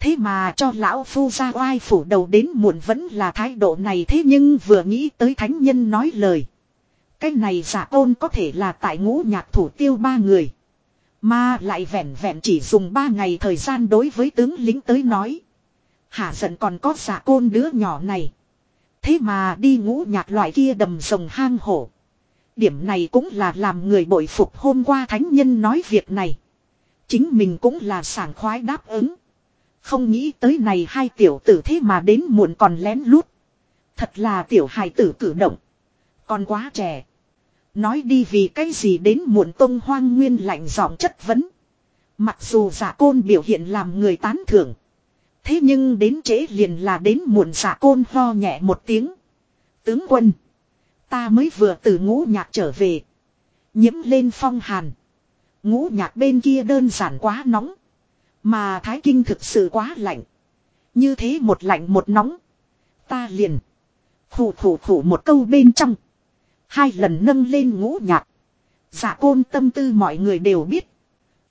Thế mà cho lão phu ra oai phủ đầu đến muộn vẫn là thái độ này thế nhưng vừa nghĩ tới thánh nhân nói lời. Cái này giả côn có thể là tại ngũ nhạc thủ tiêu ba người. Mà lại vẹn vẹn chỉ dùng ba ngày thời gian đối với tướng lính tới nói. hạ giận còn có giả côn đứa nhỏ này. Thế mà đi ngũ nhạc loại kia đầm rồng hang hổ. Điểm này cũng là làm người bội phục hôm qua thánh nhân nói việc này. Chính mình cũng là sảng khoái đáp ứng. Không nghĩ tới này hai tiểu tử thế mà đến muộn còn lén lút. Thật là tiểu hài tử cử động. Còn quá trẻ. Nói đi vì cái gì đến muộn tông hoang nguyên lạnh giọng chất vấn. Mặc dù giả côn biểu hiện làm người tán thưởng. Thế nhưng đến trễ liền là đến muộn giả côn ho nhẹ một tiếng. Tướng quân. Ta mới vừa từ ngũ nhạc trở về. Nhiễm lên phong hàn. Ngũ nhạc bên kia đơn giản quá nóng. Mà Thái Kinh thực sự quá lạnh. Như thế một lạnh một nóng. Ta liền. Khủ thủ thủ một câu bên trong. Hai lần nâng lên ngũ nhạc. Giả côn tâm tư mọi người đều biết.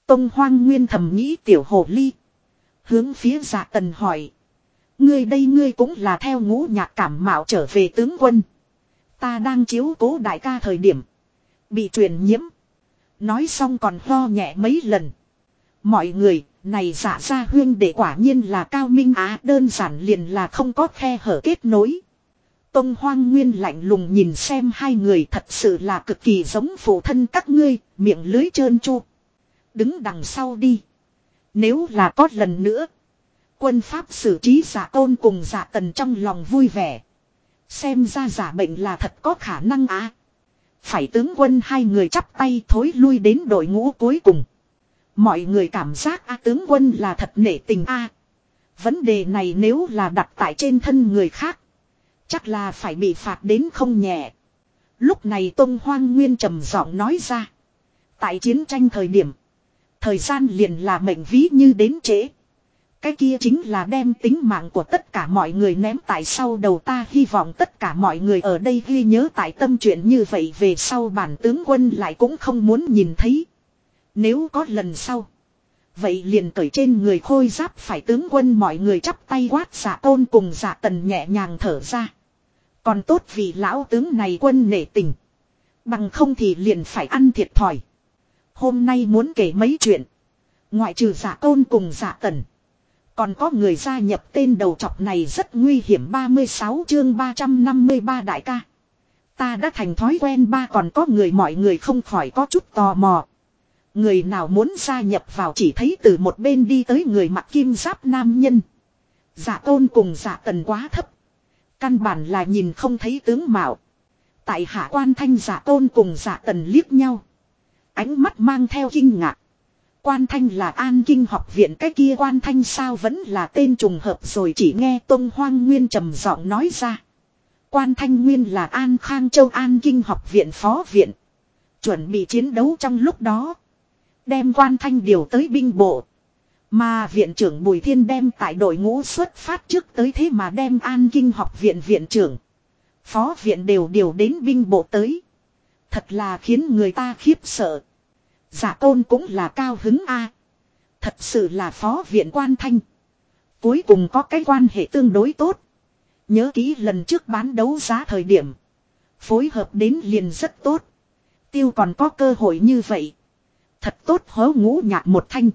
Tông hoang nguyên thầm nghĩ tiểu hồ ly. Hướng phía giả tần hỏi. Ngươi đây ngươi cũng là theo ngũ nhạc cảm mạo trở về tướng quân. Ta đang chiếu cố đại ca thời điểm. Bị truyền nhiễm. Nói xong còn ho nhẹ mấy lần. Mọi người, này dạ giả ra huyên để quả nhiên là cao minh á đơn giản liền là không có khe hở kết nối. Tông hoang nguyên lạnh lùng nhìn xem hai người thật sự là cực kỳ giống phụ thân các ngươi, miệng lưới trơn chu. Đứng đằng sau đi. Nếu là có lần nữa. Quân pháp xử trí giả tôn cùng giả tần trong lòng vui vẻ. Xem ra giả bệnh là thật có khả năng á. Phải tướng quân hai người chắp tay thối lui đến đội ngũ cuối cùng. Mọi người cảm giác a tướng quân là thật nể tình a. Vấn đề này nếu là đặt tại trên thân người khác. Chắc là phải bị phạt đến không nhẹ. Lúc này Tông Hoang Nguyên trầm giọng nói ra. Tại chiến tranh thời điểm. Thời gian liền là mệnh ví như đến trễ. Cái kia chính là đem tính mạng của tất cả mọi người ném tại sau đầu ta, hy vọng tất cả mọi người ở đây ghi nhớ tại tâm chuyện như vậy về sau bản tướng quân lại cũng không muốn nhìn thấy. Nếu có lần sau. Vậy liền cởi trên người khôi giáp phải tướng quân mọi người chắp tay quát giả tôn cùng giả tần nhẹ nhàng thở ra. Còn tốt vì lão tướng này quân nể tình. Bằng không thì liền phải ăn thiệt thòi. Hôm nay muốn kể mấy chuyện. Ngoại trừ giả tôn cùng giả tần. Còn có người gia nhập tên đầu chọc này rất nguy hiểm 36 chương 353 đại ca. Ta đã thành thói quen ba còn có người mọi người không khỏi có chút tò mò. Người nào muốn gia nhập vào chỉ thấy từ một bên đi tới người mặc kim giáp nam nhân. Giả tôn cùng giả tần quá thấp. Căn bản là nhìn không thấy tướng mạo. Tại hạ quan thanh giả tôn cùng giả tần liếc nhau. Ánh mắt mang theo kinh ngạc. Quan thanh là an kinh học viện, cái kia quan thanh sao vẫn là tên trùng hợp rồi chỉ nghe tôn Hoang Nguyên trầm giọng nói ra. Quan thanh nguyên là an khang châu an kinh học viện phó viện. Chuẩn bị chiến đấu trong lúc đó. Đem quan thanh điều tới binh bộ. Mà viện trưởng Bùi Thiên đem tại đội ngũ xuất phát trước tới thế mà đem an kinh học viện viện trưởng. Phó viện đều điều đến binh bộ tới. Thật là khiến người ta khiếp sợ. Giả tôn cũng là cao hứng a. Thật sự là phó viện quan thanh. Cuối cùng có cái quan hệ tương đối tốt. Nhớ kỹ lần trước bán đấu giá thời điểm. Phối hợp đến liền rất tốt. Tiêu còn có cơ hội như vậy. Thật tốt hớ ngũ nhạc một thanh.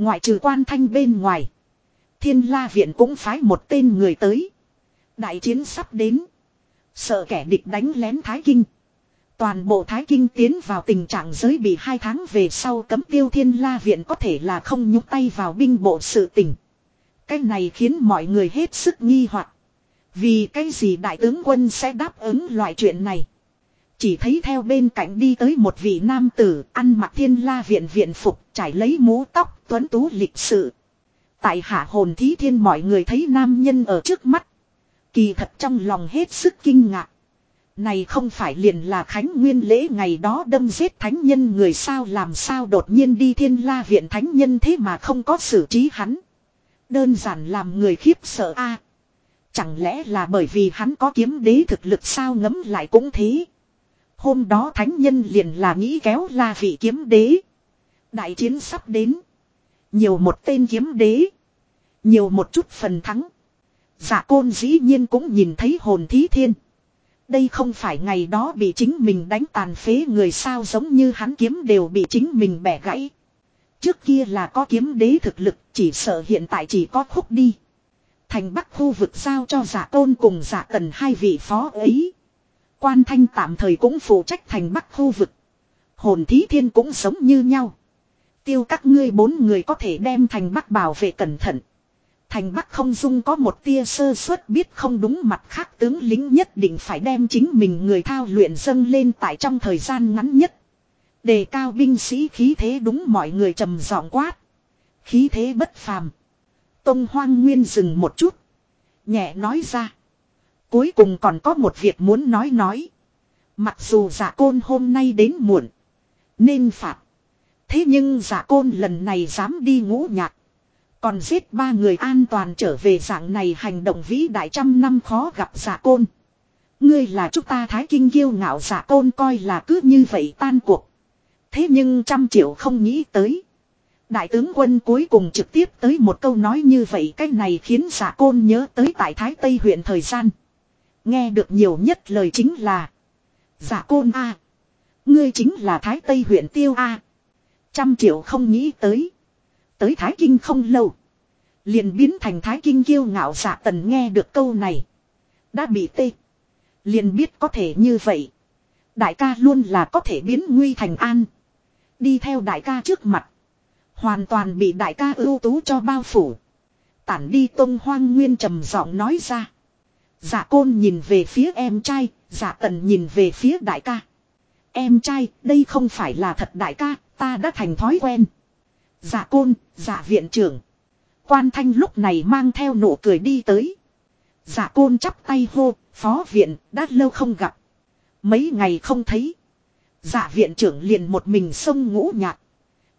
Ngoại trừ quan thanh bên ngoài. Thiên la viện cũng phái một tên người tới. Đại chiến sắp đến. Sợ kẻ địch đánh lén thái kinh. Toàn bộ Thái Kinh tiến vào tình trạng giới bị hai tháng về sau cấm tiêu thiên la viện có thể là không nhúc tay vào binh bộ sự tình. Cái này khiến mọi người hết sức nghi hoặc Vì cái gì đại tướng quân sẽ đáp ứng loại chuyện này. Chỉ thấy theo bên cạnh đi tới một vị nam tử, ăn mặc thiên la viện viện phục, trải lấy mũ tóc tuấn tú lịch sự. Tại hạ hồn thí thiên mọi người thấy nam nhân ở trước mắt. Kỳ thật trong lòng hết sức kinh ngạc. Này không phải liền là Khánh Nguyên lễ ngày đó đâm giết thánh nhân người sao, làm sao đột nhiên đi thiên la viện thánh nhân thế mà không có xử trí hắn. Đơn giản làm người khiếp sợ a Chẳng lẽ là bởi vì hắn có kiếm đế thực lực sao, ngấm lại cũng thế. Hôm đó thánh nhân liền là nghĩ kéo la vị kiếm đế. Đại chiến sắp đến. Nhiều một tên kiếm đế. Nhiều một chút phần thắng. giả côn dĩ nhiên cũng nhìn thấy hồn thí thiên. Đây không phải ngày đó bị chính mình đánh tàn phế người sao giống như hắn kiếm đều bị chính mình bẻ gãy. Trước kia là có kiếm đế thực lực, chỉ sợ hiện tại chỉ có khúc đi. Thành bắc khu vực giao cho dạ giả tôn cùng giả tần hai vị phó ấy. Quan thanh tạm thời cũng phụ trách thành bắc khu vực. Hồn thí thiên cũng sống như nhau. Tiêu các ngươi bốn người có thể đem thành bắc bảo vệ cẩn thận. Thành Bắc không dung có một tia sơ suất biết không đúng mặt khác tướng lính nhất định phải đem chính mình người thao luyện dâng lên tại trong thời gian ngắn nhất. Đề cao binh sĩ khí thế đúng mọi người trầm giọng quát. Khí thế bất phàm. Tông hoang nguyên dừng một chút. Nhẹ nói ra. Cuối cùng còn có một việc muốn nói nói. Mặc dù giả côn hôm nay đến muộn. Nên phạt. Thế nhưng giả côn lần này dám đi ngũ nhạc. Còn giết ba người an toàn trở về dạng này hành động vĩ đại trăm năm khó gặp giả côn. Ngươi là chúng ta thái kinh kiêu ngạo giả côn coi là cứ như vậy tan cuộc. Thế nhưng trăm triệu không nghĩ tới. Đại tướng quân cuối cùng trực tiếp tới một câu nói như vậy, cái này khiến giả côn nhớ tới tại Thái Tây huyện thời gian. Nghe được nhiều nhất lời chính là. Giả côn A. Ngươi chính là Thái Tây huyện tiêu A. Trăm triệu không nghĩ tới. Tới Thái Kinh không lâu. Liền biến thành Thái Kinh kiêu ngạo giả tần nghe được câu này. Đã bị tê. Liền biết có thể như vậy. Đại ca luôn là có thể biến nguy thành an. Đi theo đại ca trước mặt. Hoàn toàn bị đại ca ưu tú cho bao phủ. Tản đi tông hoang nguyên trầm giọng nói ra. Giả côn nhìn về phía em trai, giả tần nhìn về phía đại ca. Em trai, đây không phải là thật đại ca, ta đã thành thói quen. Giả côn, giả viện trưởng. Quan thanh lúc này mang theo nụ cười đi tới. Giả côn chắp tay hô, phó viện, đã lâu không gặp. Mấy ngày không thấy. Giả viện trưởng liền một mình sông ngũ nhạc.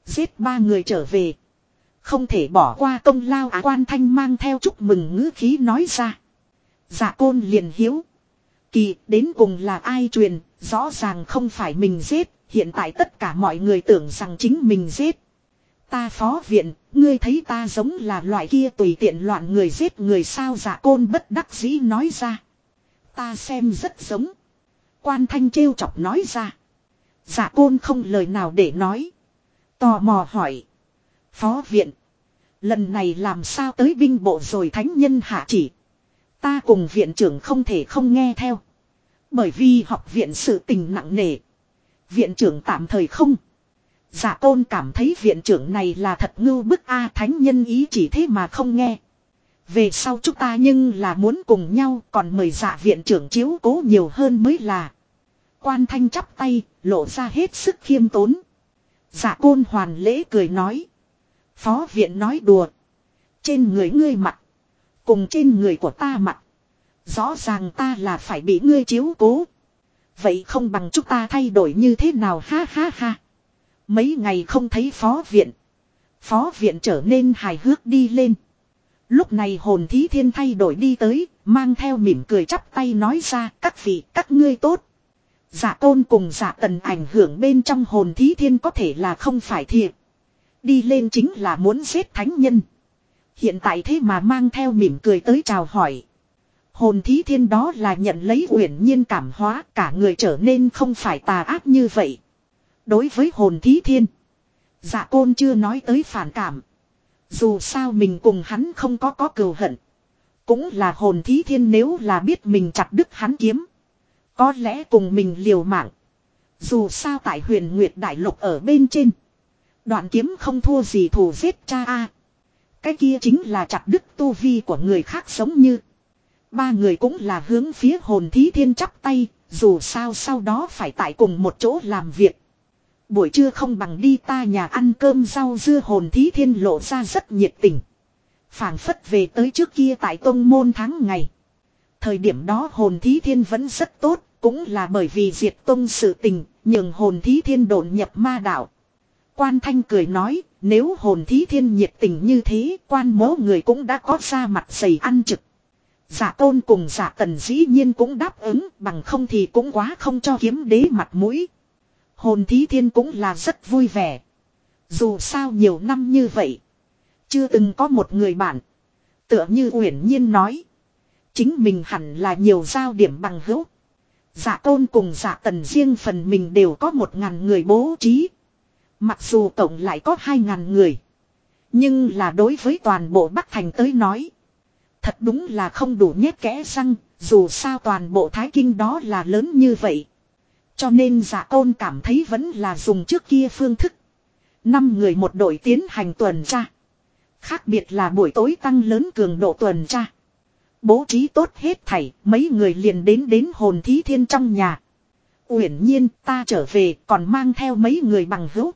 Giết ba người trở về. Không thể bỏ qua công lao à quan thanh mang theo chúc mừng ngữ khí nói ra. Giả côn liền hiếu. Kỳ đến cùng là ai truyền, rõ ràng không phải mình giết, hiện tại tất cả mọi người tưởng rằng chính mình giết. Ta phó viện, ngươi thấy ta giống là loại kia tùy tiện loạn người giết người sao giả côn bất đắc dĩ nói ra. Ta xem rất giống. Quan thanh trêu chọc nói ra. Giả côn không lời nào để nói. Tò mò hỏi. Phó viện. Lần này làm sao tới binh bộ rồi thánh nhân hạ chỉ. Ta cùng viện trưởng không thể không nghe theo. Bởi vì học viện sự tình nặng nề. Viện trưởng tạm thời không. Giả tôn cảm thấy viện trưởng này là thật ngưu bức A thánh nhân ý chỉ thế mà không nghe. Về sau chúng ta nhưng là muốn cùng nhau còn mời giả viện trưởng chiếu cố nhiều hơn mới là. Quan thanh chắp tay, lộ ra hết sức khiêm tốn. Dạ giả côn hoàn lễ cười nói. Phó viện nói đùa. Trên người ngươi mặt. Cùng trên người của ta mặt. Rõ ràng ta là phải bị ngươi chiếu cố. Vậy không bằng chúng ta thay đổi như thế nào ha ha ha. Mấy ngày không thấy phó viện. Phó viện trở nên hài hước đi lên. Lúc này hồn thí thiên thay đổi đi tới, mang theo mỉm cười chắp tay nói ra các vị các ngươi tốt. Giả tôn cùng giả tần ảnh hưởng bên trong hồn thí thiên có thể là không phải thiệt. Đi lên chính là muốn giết thánh nhân. Hiện tại thế mà mang theo mỉm cười tới chào hỏi. Hồn thí thiên đó là nhận lấy uyển nhiên cảm hóa, cả người trở nên không phải tà ác như vậy. Đối với hồn thí thiên. Dạ côn chưa nói tới phản cảm. Dù sao mình cùng hắn không có có cừu hận. Cũng là hồn thí thiên nếu là biết mình chặt đứt hắn kiếm. Có lẽ cùng mình liều mạng. Dù sao tại huyền Nguyệt Đại Lục ở bên trên. Đoạn kiếm không thua gì thù giết cha a. Cái kia chính là chặt đứt tu vi của người khác giống như. Ba người cũng là hướng phía hồn thí thiên chắp tay, dù sao sau đó phải tại cùng một chỗ làm việc. Buổi trưa không bằng đi ta nhà ăn cơm rau dưa hồn thí thiên lộ ra rất nhiệt tình. phảng phất về tới trước kia tại tông môn tháng ngày. Thời điểm đó hồn thí thiên vẫn rất tốt, cũng là bởi vì diệt tông sự tình, nhường hồn thí thiên độn nhập ma đạo. Quan thanh cười nói, nếu hồn thí thiên nhiệt tình như thế, quan mố người cũng đã có ra mặt dày ăn trực. Giả tôn cùng giả tần dĩ nhiên cũng đáp ứng, bằng không thì cũng quá không cho kiếm đế mặt mũi. Hồn thí thiên cũng là rất vui vẻ. Dù sao nhiều năm như vậy, chưa từng có một người bạn. Tựa như uyển nhiên nói. Chính mình hẳn là nhiều giao điểm bằng hữu. Giả tôn cùng giả tần riêng phần mình đều có một ngàn người bố trí. Mặc dù tổng lại có hai ngàn người. Nhưng là đối với toàn bộ Bắc Thành tới nói. Thật đúng là không đủ nhét kẽ răng, dù sao toàn bộ Thái Kinh đó là lớn như vậy. Cho nên giả côn cảm thấy vẫn là dùng trước kia phương thức. Năm người một đội tiến hành tuần tra. Khác biệt là buổi tối tăng lớn cường độ tuần tra. Bố trí tốt hết thảy, mấy người liền đến đến hồn thí thiên trong nhà. Uyển nhiên ta trở về còn mang theo mấy người bằng hữu.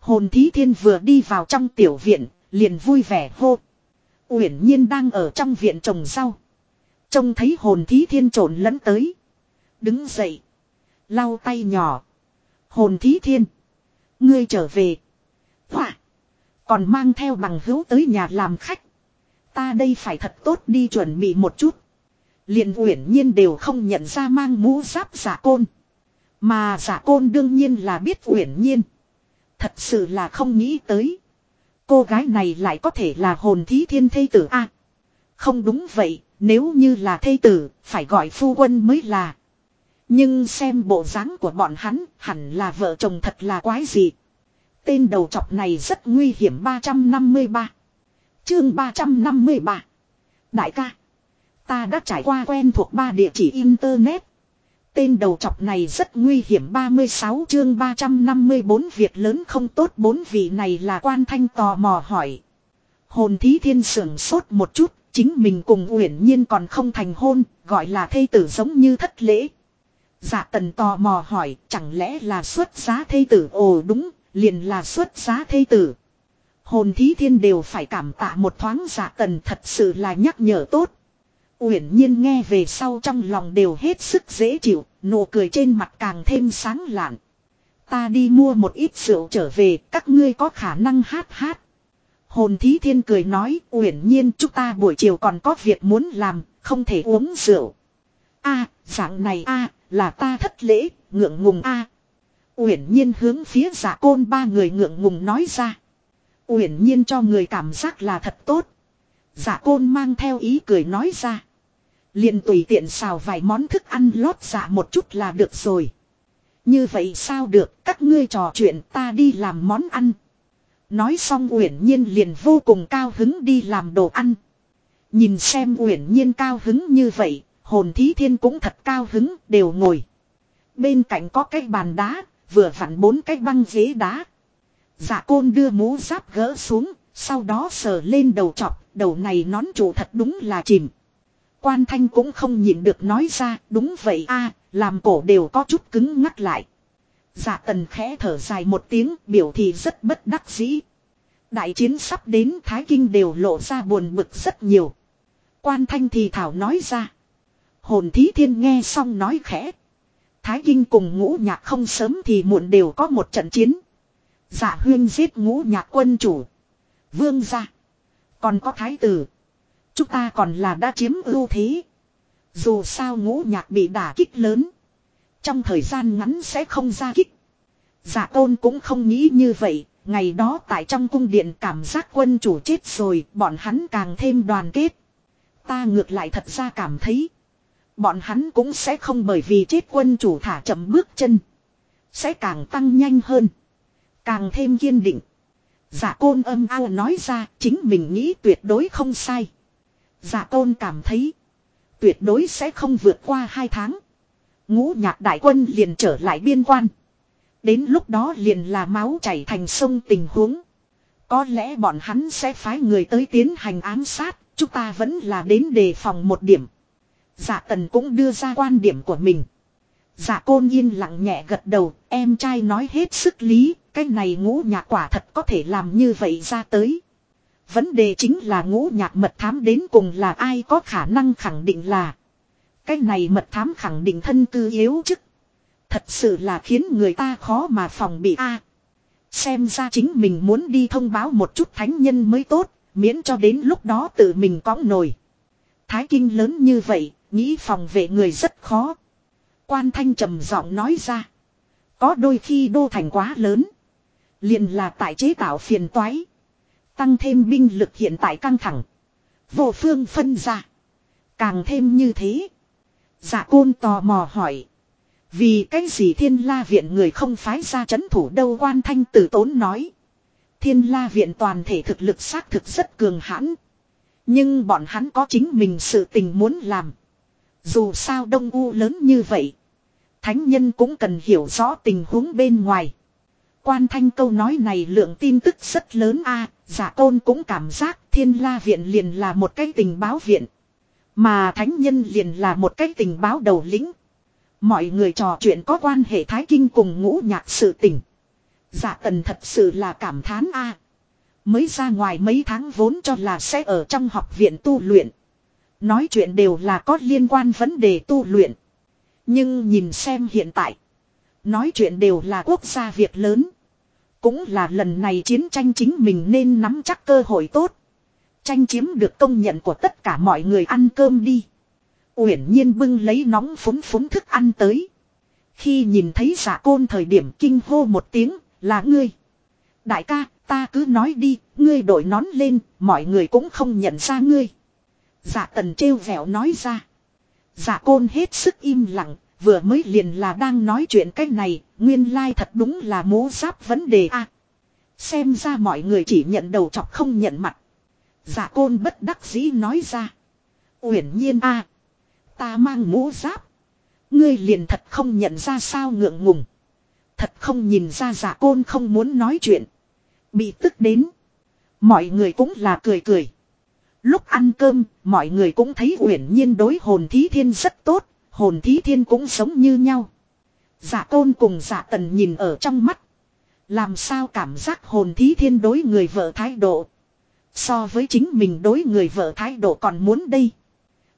Hồn thí thiên vừa đi vào trong tiểu viện, liền vui vẻ hô. Uyển nhiên đang ở trong viện trồng rau. Trông thấy hồn thí thiên trộn lẫn tới. Đứng dậy. Lau tay nhỏ. Hồn thí thiên. Ngươi trở về. Hỏa. Còn mang theo bằng hữu tới nhà làm khách. Ta đây phải thật tốt đi chuẩn bị một chút. liền uyển nhiên đều không nhận ra mang mũ giáp giả côn. Mà giả côn đương nhiên là biết uyển nhiên. Thật sự là không nghĩ tới. Cô gái này lại có thể là hồn thí thiên thây tử a Không đúng vậy, nếu như là thây tử, phải gọi phu quân mới là. Nhưng xem bộ dáng của bọn hắn, hẳn là vợ chồng thật là quái gì. Tên đầu chọc này rất nguy hiểm 353. Chương 353. Đại ca. Ta đã trải qua quen thuộc ba địa chỉ Internet. Tên đầu chọc này rất nguy hiểm 36 chương 354 việc lớn không tốt bốn vị này là quan thanh tò mò hỏi. Hồn thí thiên sưởng sốt một chút, chính mình cùng uyển nhiên còn không thành hôn, gọi là thây tử giống như thất lễ. Dạ tần tò mò hỏi, chẳng lẽ là xuất giá thây tử ồ đúng, liền là xuất giá thây tử. Hồn thí thiên đều phải cảm tạ một thoáng dạ tần thật sự là nhắc nhở tốt. Uyển nhiên nghe về sau trong lòng đều hết sức dễ chịu, nụ cười trên mặt càng thêm sáng lạn. Ta đi mua một ít rượu trở về, các ngươi có khả năng hát hát. Hồn thí thiên cười nói, uyển nhiên chúng ta buổi chiều còn có việc muốn làm, không thể uống rượu. a dạng này a là ta thất lễ, ngượng ngùng a Uyển nhiên hướng phía giả côn ba người ngượng ngùng nói ra. Uyển nhiên cho người cảm giác là thật tốt. Giả côn mang theo ý cười nói ra liền tùy tiện xào vài món thức ăn lót dạ một chút là được rồi. Như vậy sao được, các ngươi trò chuyện ta đi làm món ăn. Nói xong Uyển Nhiên liền vô cùng cao hứng đi làm đồ ăn. Nhìn xem Uyển Nhiên cao hứng như vậy, hồn thí thiên cũng thật cao hứng, đều ngồi. Bên cạnh có cái bàn đá, vừa vặn bốn cái băng ghế đá. Dạ côn đưa mũ giáp gỡ xuống, sau đó sờ lên đầu chọc, đầu này nón trụ thật đúng là chìm. Quan thanh cũng không nhịn được nói ra, đúng vậy a làm cổ đều có chút cứng ngắt lại. Dạ tần khẽ thở dài một tiếng, biểu thị rất bất đắc dĩ. Đại chiến sắp đến Thái Kinh đều lộ ra buồn bực rất nhiều. Quan thanh thì thảo nói ra. Hồn thí thiên nghe xong nói khẽ. Thái Kinh cùng ngũ nhạc không sớm thì muộn đều có một trận chiến. Dạ huyên giết ngũ nhạc quân chủ. Vương gia. Còn có thái tử. Chúng ta còn là đã chiếm ưu thế. Dù sao ngũ nhạc bị đả kích lớn. Trong thời gian ngắn sẽ không ra kích. Giả tôn cũng không nghĩ như vậy. Ngày đó tại trong cung điện cảm giác quân chủ chết rồi. Bọn hắn càng thêm đoàn kết. Ta ngược lại thật ra cảm thấy. Bọn hắn cũng sẽ không bởi vì chết quân chủ thả chậm bước chân. Sẽ càng tăng nhanh hơn. Càng thêm kiên định. Giả côn âm ao nói ra, chính mình nghĩ tuyệt đối không sai. Giả tôn cảm thấy. Tuyệt đối sẽ không vượt qua hai tháng. Ngũ nhạc đại quân liền trở lại biên quan. Đến lúc đó liền là máu chảy thành sông tình huống. Có lẽ bọn hắn sẽ phái người tới tiến hành ám sát, chúng ta vẫn là đến đề phòng một điểm. Dạ tần cũng đưa ra quan điểm của mình. Dạ côn yên lặng nhẹ gật đầu, em trai nói hết sức lý, cái này ngũ nhạc quả thật có thể làm như vậy ra tới. Vấn đề chính là ngũ nhạc mật thám đến cùng là ai có khả năng khẳng định là. Cái này mật thám khẳng định thân tư yếu chức. Thật sự là khiến người ta khó mà phòng bị a. xem ra chính mình muốn đi thông báo một chút thánh nhân mới tốt, miễn cho đến lúc đó tự mình cõng nổi. Thái kinh lớn như vậy, nghĩ phòng vệ người rất khó. Quan thanh trầm giọng nói ra. Có đôi khi đô thành quá lớn. liền là tại chế tạo phiền toái. Tăng thêm binh lực hiện tại căng thẳng. Vô phương phân ra. Càng thêm như thế. Dạ côn tò mò hỏi. Vì cái gì thiên la viện người không phái ra chấn thủ đâu quan thanh tử tốn nói. Thiên la viện toàn thể thực lực xác thực rất cường hãn. Nhưng bọn hắn có chính mình sự tình muốn làm. Dù sao đông u lớn như vậy. Thánh nhân cũng cần hiểu rõ tình huống bên ngoài. Quan thanh câu nói này lượng tin tức rất lớn a, giả tôn cũng cảm giác thiên la viện liền là một cái tình báo viện. Mà thánh nhân liền là một cái tình báo đầu lĩnh. Mọi người trò chuyện có quan hệ thái kinh cùng ngũ nhạc sự tình. Giả tần thật sự là cảm thán a Mới ra ngoài mấy tháng vốn cho là sẽ ở trong học viện tu luyện. Nói chuyện đều là có liên quan vấn đề tu luyện. Nhưng nhìn xem hiện tại. Nói chuyện đều là quốc gia việc lớn. Cũng là lần này chiến tranh chính mình nên nắm chắc cơ hội tốt. Tranh chiếm được công nhận của tất cả mọi người ăn cơm đi. Uyển nhiên bưng lấy nóng phúng phúng thức ăn tới. Khi nhìn thấy giả côn thời điểm kinh hô một tiếng, là ngươi. Đại ca, ta cứ nói đi, ngươi đội nón lên, mọi người cũng không nhận ra ngươi. Giả tần trêu vẻo nói ra. Giả côn hết sức im lặng vừa mới liền là đang nói chuyện cái này nguyên lai thật đúng là mố giáp vấn đề a Xem ra mọi người chỉ nhận đầu chọc không nhận mặt. Giả côn bất đắc dĩ nói ra. Uyển nhiên a Ta mang mũ giáp. Ngươi liền thật không nhận ra sao ngượng ngùng. Thật không nhìn ra giả côn không muốn nói chuyện. Bị tức đến. Mọi người cũng là cười cười. Lúc ăn cơm, mọi người cũng thấy uyển nhiên đối hồn thí thiên rất tốt, hồn thí thiên cũng sống như nhau. Giả côn cùng giả tần nhìn ở trong mắt. Làm sao cảm giác hồn thí thiên đối người vợ thái độ. So với chính mình đối người vợ thái độ còn muốn đây.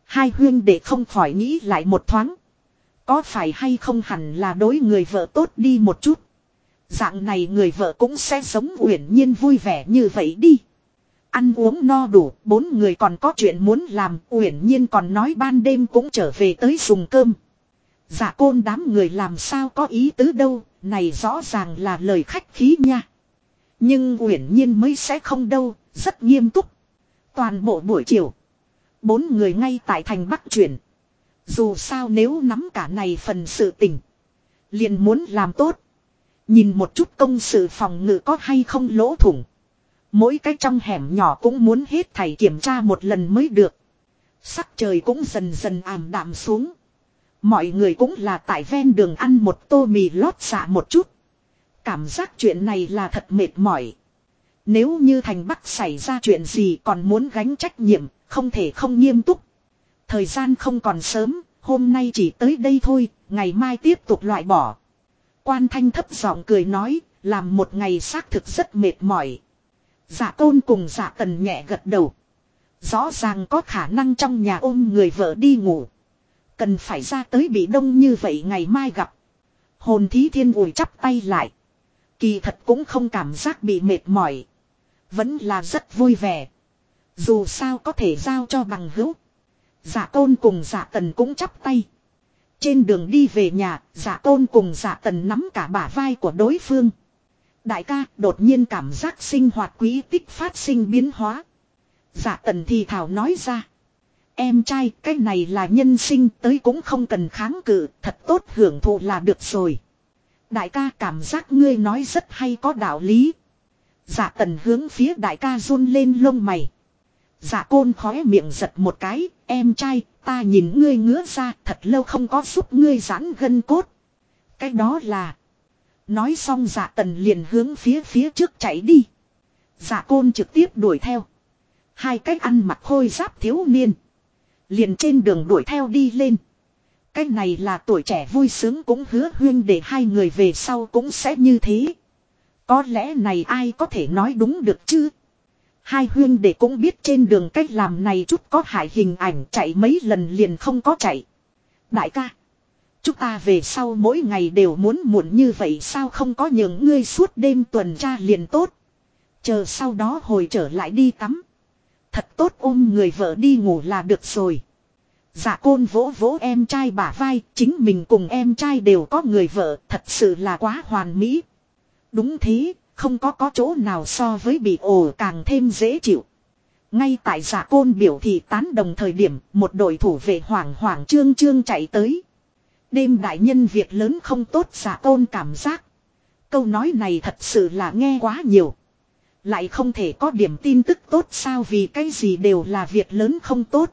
Hai huyên để không khỏi nghĩ lại một thoáng. Có phải hay không hẳn là đối người vợ tốt đi một chút. Dạng này người vợ cũng sẽ sống uyển nhiên vui vẻ như vậy đi. Ăn uống no đủ, bốn người còn có chuyện muốn làm, uyển nhiên còn nói ban đêm cũng trở về tới dùng cơm. Dạ côn đám người làm sao có ý tứ đâu, này rõ ràng là lời khách khí nha. Nhưng uyển nhiên mới sẽ không đâu, rất nghiêm túc. Toàn bộ buổi chiều. Bốn người ngay tại thành Bắc chuyển. Dù sao nếu nắm cả này phần sự tình. Liền muốn làm tốt. Nhìn một chút công sự phòng ngự có hay không lỗ thủng. Mỗi cái trong hẻm nhỏ cũng muốn hết thầy kiểm tra một lần mới được. Sắc trời cũng dần dần ảm đạm xuống. Mọi người cũng là tại ven đường ăn một tô mì lót xạ một chút. Cảm giác chuyện này là thật mệt mỏi. Nếu như thành Bắc xảy ra chuyện gì còn muốn gánh trách nhiệm, không thể không nghiêm túc. Thời gian không còn sớm, hôm nay chỉ tới đây thôi, ngày mai tiếp tục loại bỏ. Quan thanh thấp giọng cười nói, làm một ngày xác thực rất mệt mỏi. Dạ tôn cùng dạ tần nhẹ gật đầu. Rõ ràng có khả năng trong nhà ôm người vợ đi ngủ. Cần phải ra tới bị đông như vậy ngày mai gặp. Hồn thí thiên ủi chắp tay lại. Kỳ thật cũng không cảm giác bị mệt mỏi. Vẫn là rất vui vẻ. Dù sao có thể giao cho bằng hữu. Giả tôn cùng giả tần cũng chắp tay. Trên đường đi về nhà, giả tôn cùng giả tần nắm cả bả vai của đối phương. Đại ca đột nhiên cảm giác sinh hoạt quý tích phát sinh biến hóa. Giả tần thì thảo nói ra. Em trai cái này là nhân sinh tới cũng không cần kháng cự, thật tốt hưởng thụ là được rồi. Đại ca cảm giác ngươi nói rất hay có đạo lý. Giả tần hướng phía đại ca run lên lông mày. Giả côn khóe miệng giật một cái, em trai, ta nhìn ngươi ngứa ra thật lâu không có giúp ngươi giãn gân cốt. Cái đó là Nói xong dạ tần liền hướng phía phía trước chạy đi. Dạ côn trực tiếp đuổi theo. Hai cách ăn mặc khôi giáp thiếu niên. Liền trên đường đuổi theo đi lên. cách này là tuổi trẻ vui sướng cũng hứa huyên để hai người về sau cũng sẽ như thế. Có lẽ này ai có thể nói đúng được chứ? Hai huyên để cũng biết trên đường cách làm này chút có hại hình ảnh chạy mấy lần liền không có chạy. Đại ca. Chúng ta về sau mỗi ngày đều muốn muộn như vậy sao không có những ngươi suốt đêm tuần tra liền tốt. Chờ sau đó hồi trở lại đi tắm. Thật tốt ôm người vợ đi ngủ là được rồi. Dạ côn vỗ vỗ em trai bả vai, chính mình cùng em trai đều có người vợ, thật sự là quá hoàn mỹ. Đúng thế, không có có chỗ nào so với bị ổ càng thêm dễ chịu. Ngay tại giả côn biểu thị tán đồng thời điểm, một đội thủ vệ hoảng hoảng trương trương chạy tới. Đêm đại nhân việc lớn không tốt giả tôn cảm giác. Câu nói này thật sự là nghe quá nhiều. Lại không thể có điểm tin tức tốt sao vì cái gì đều là việc lớn không tốt.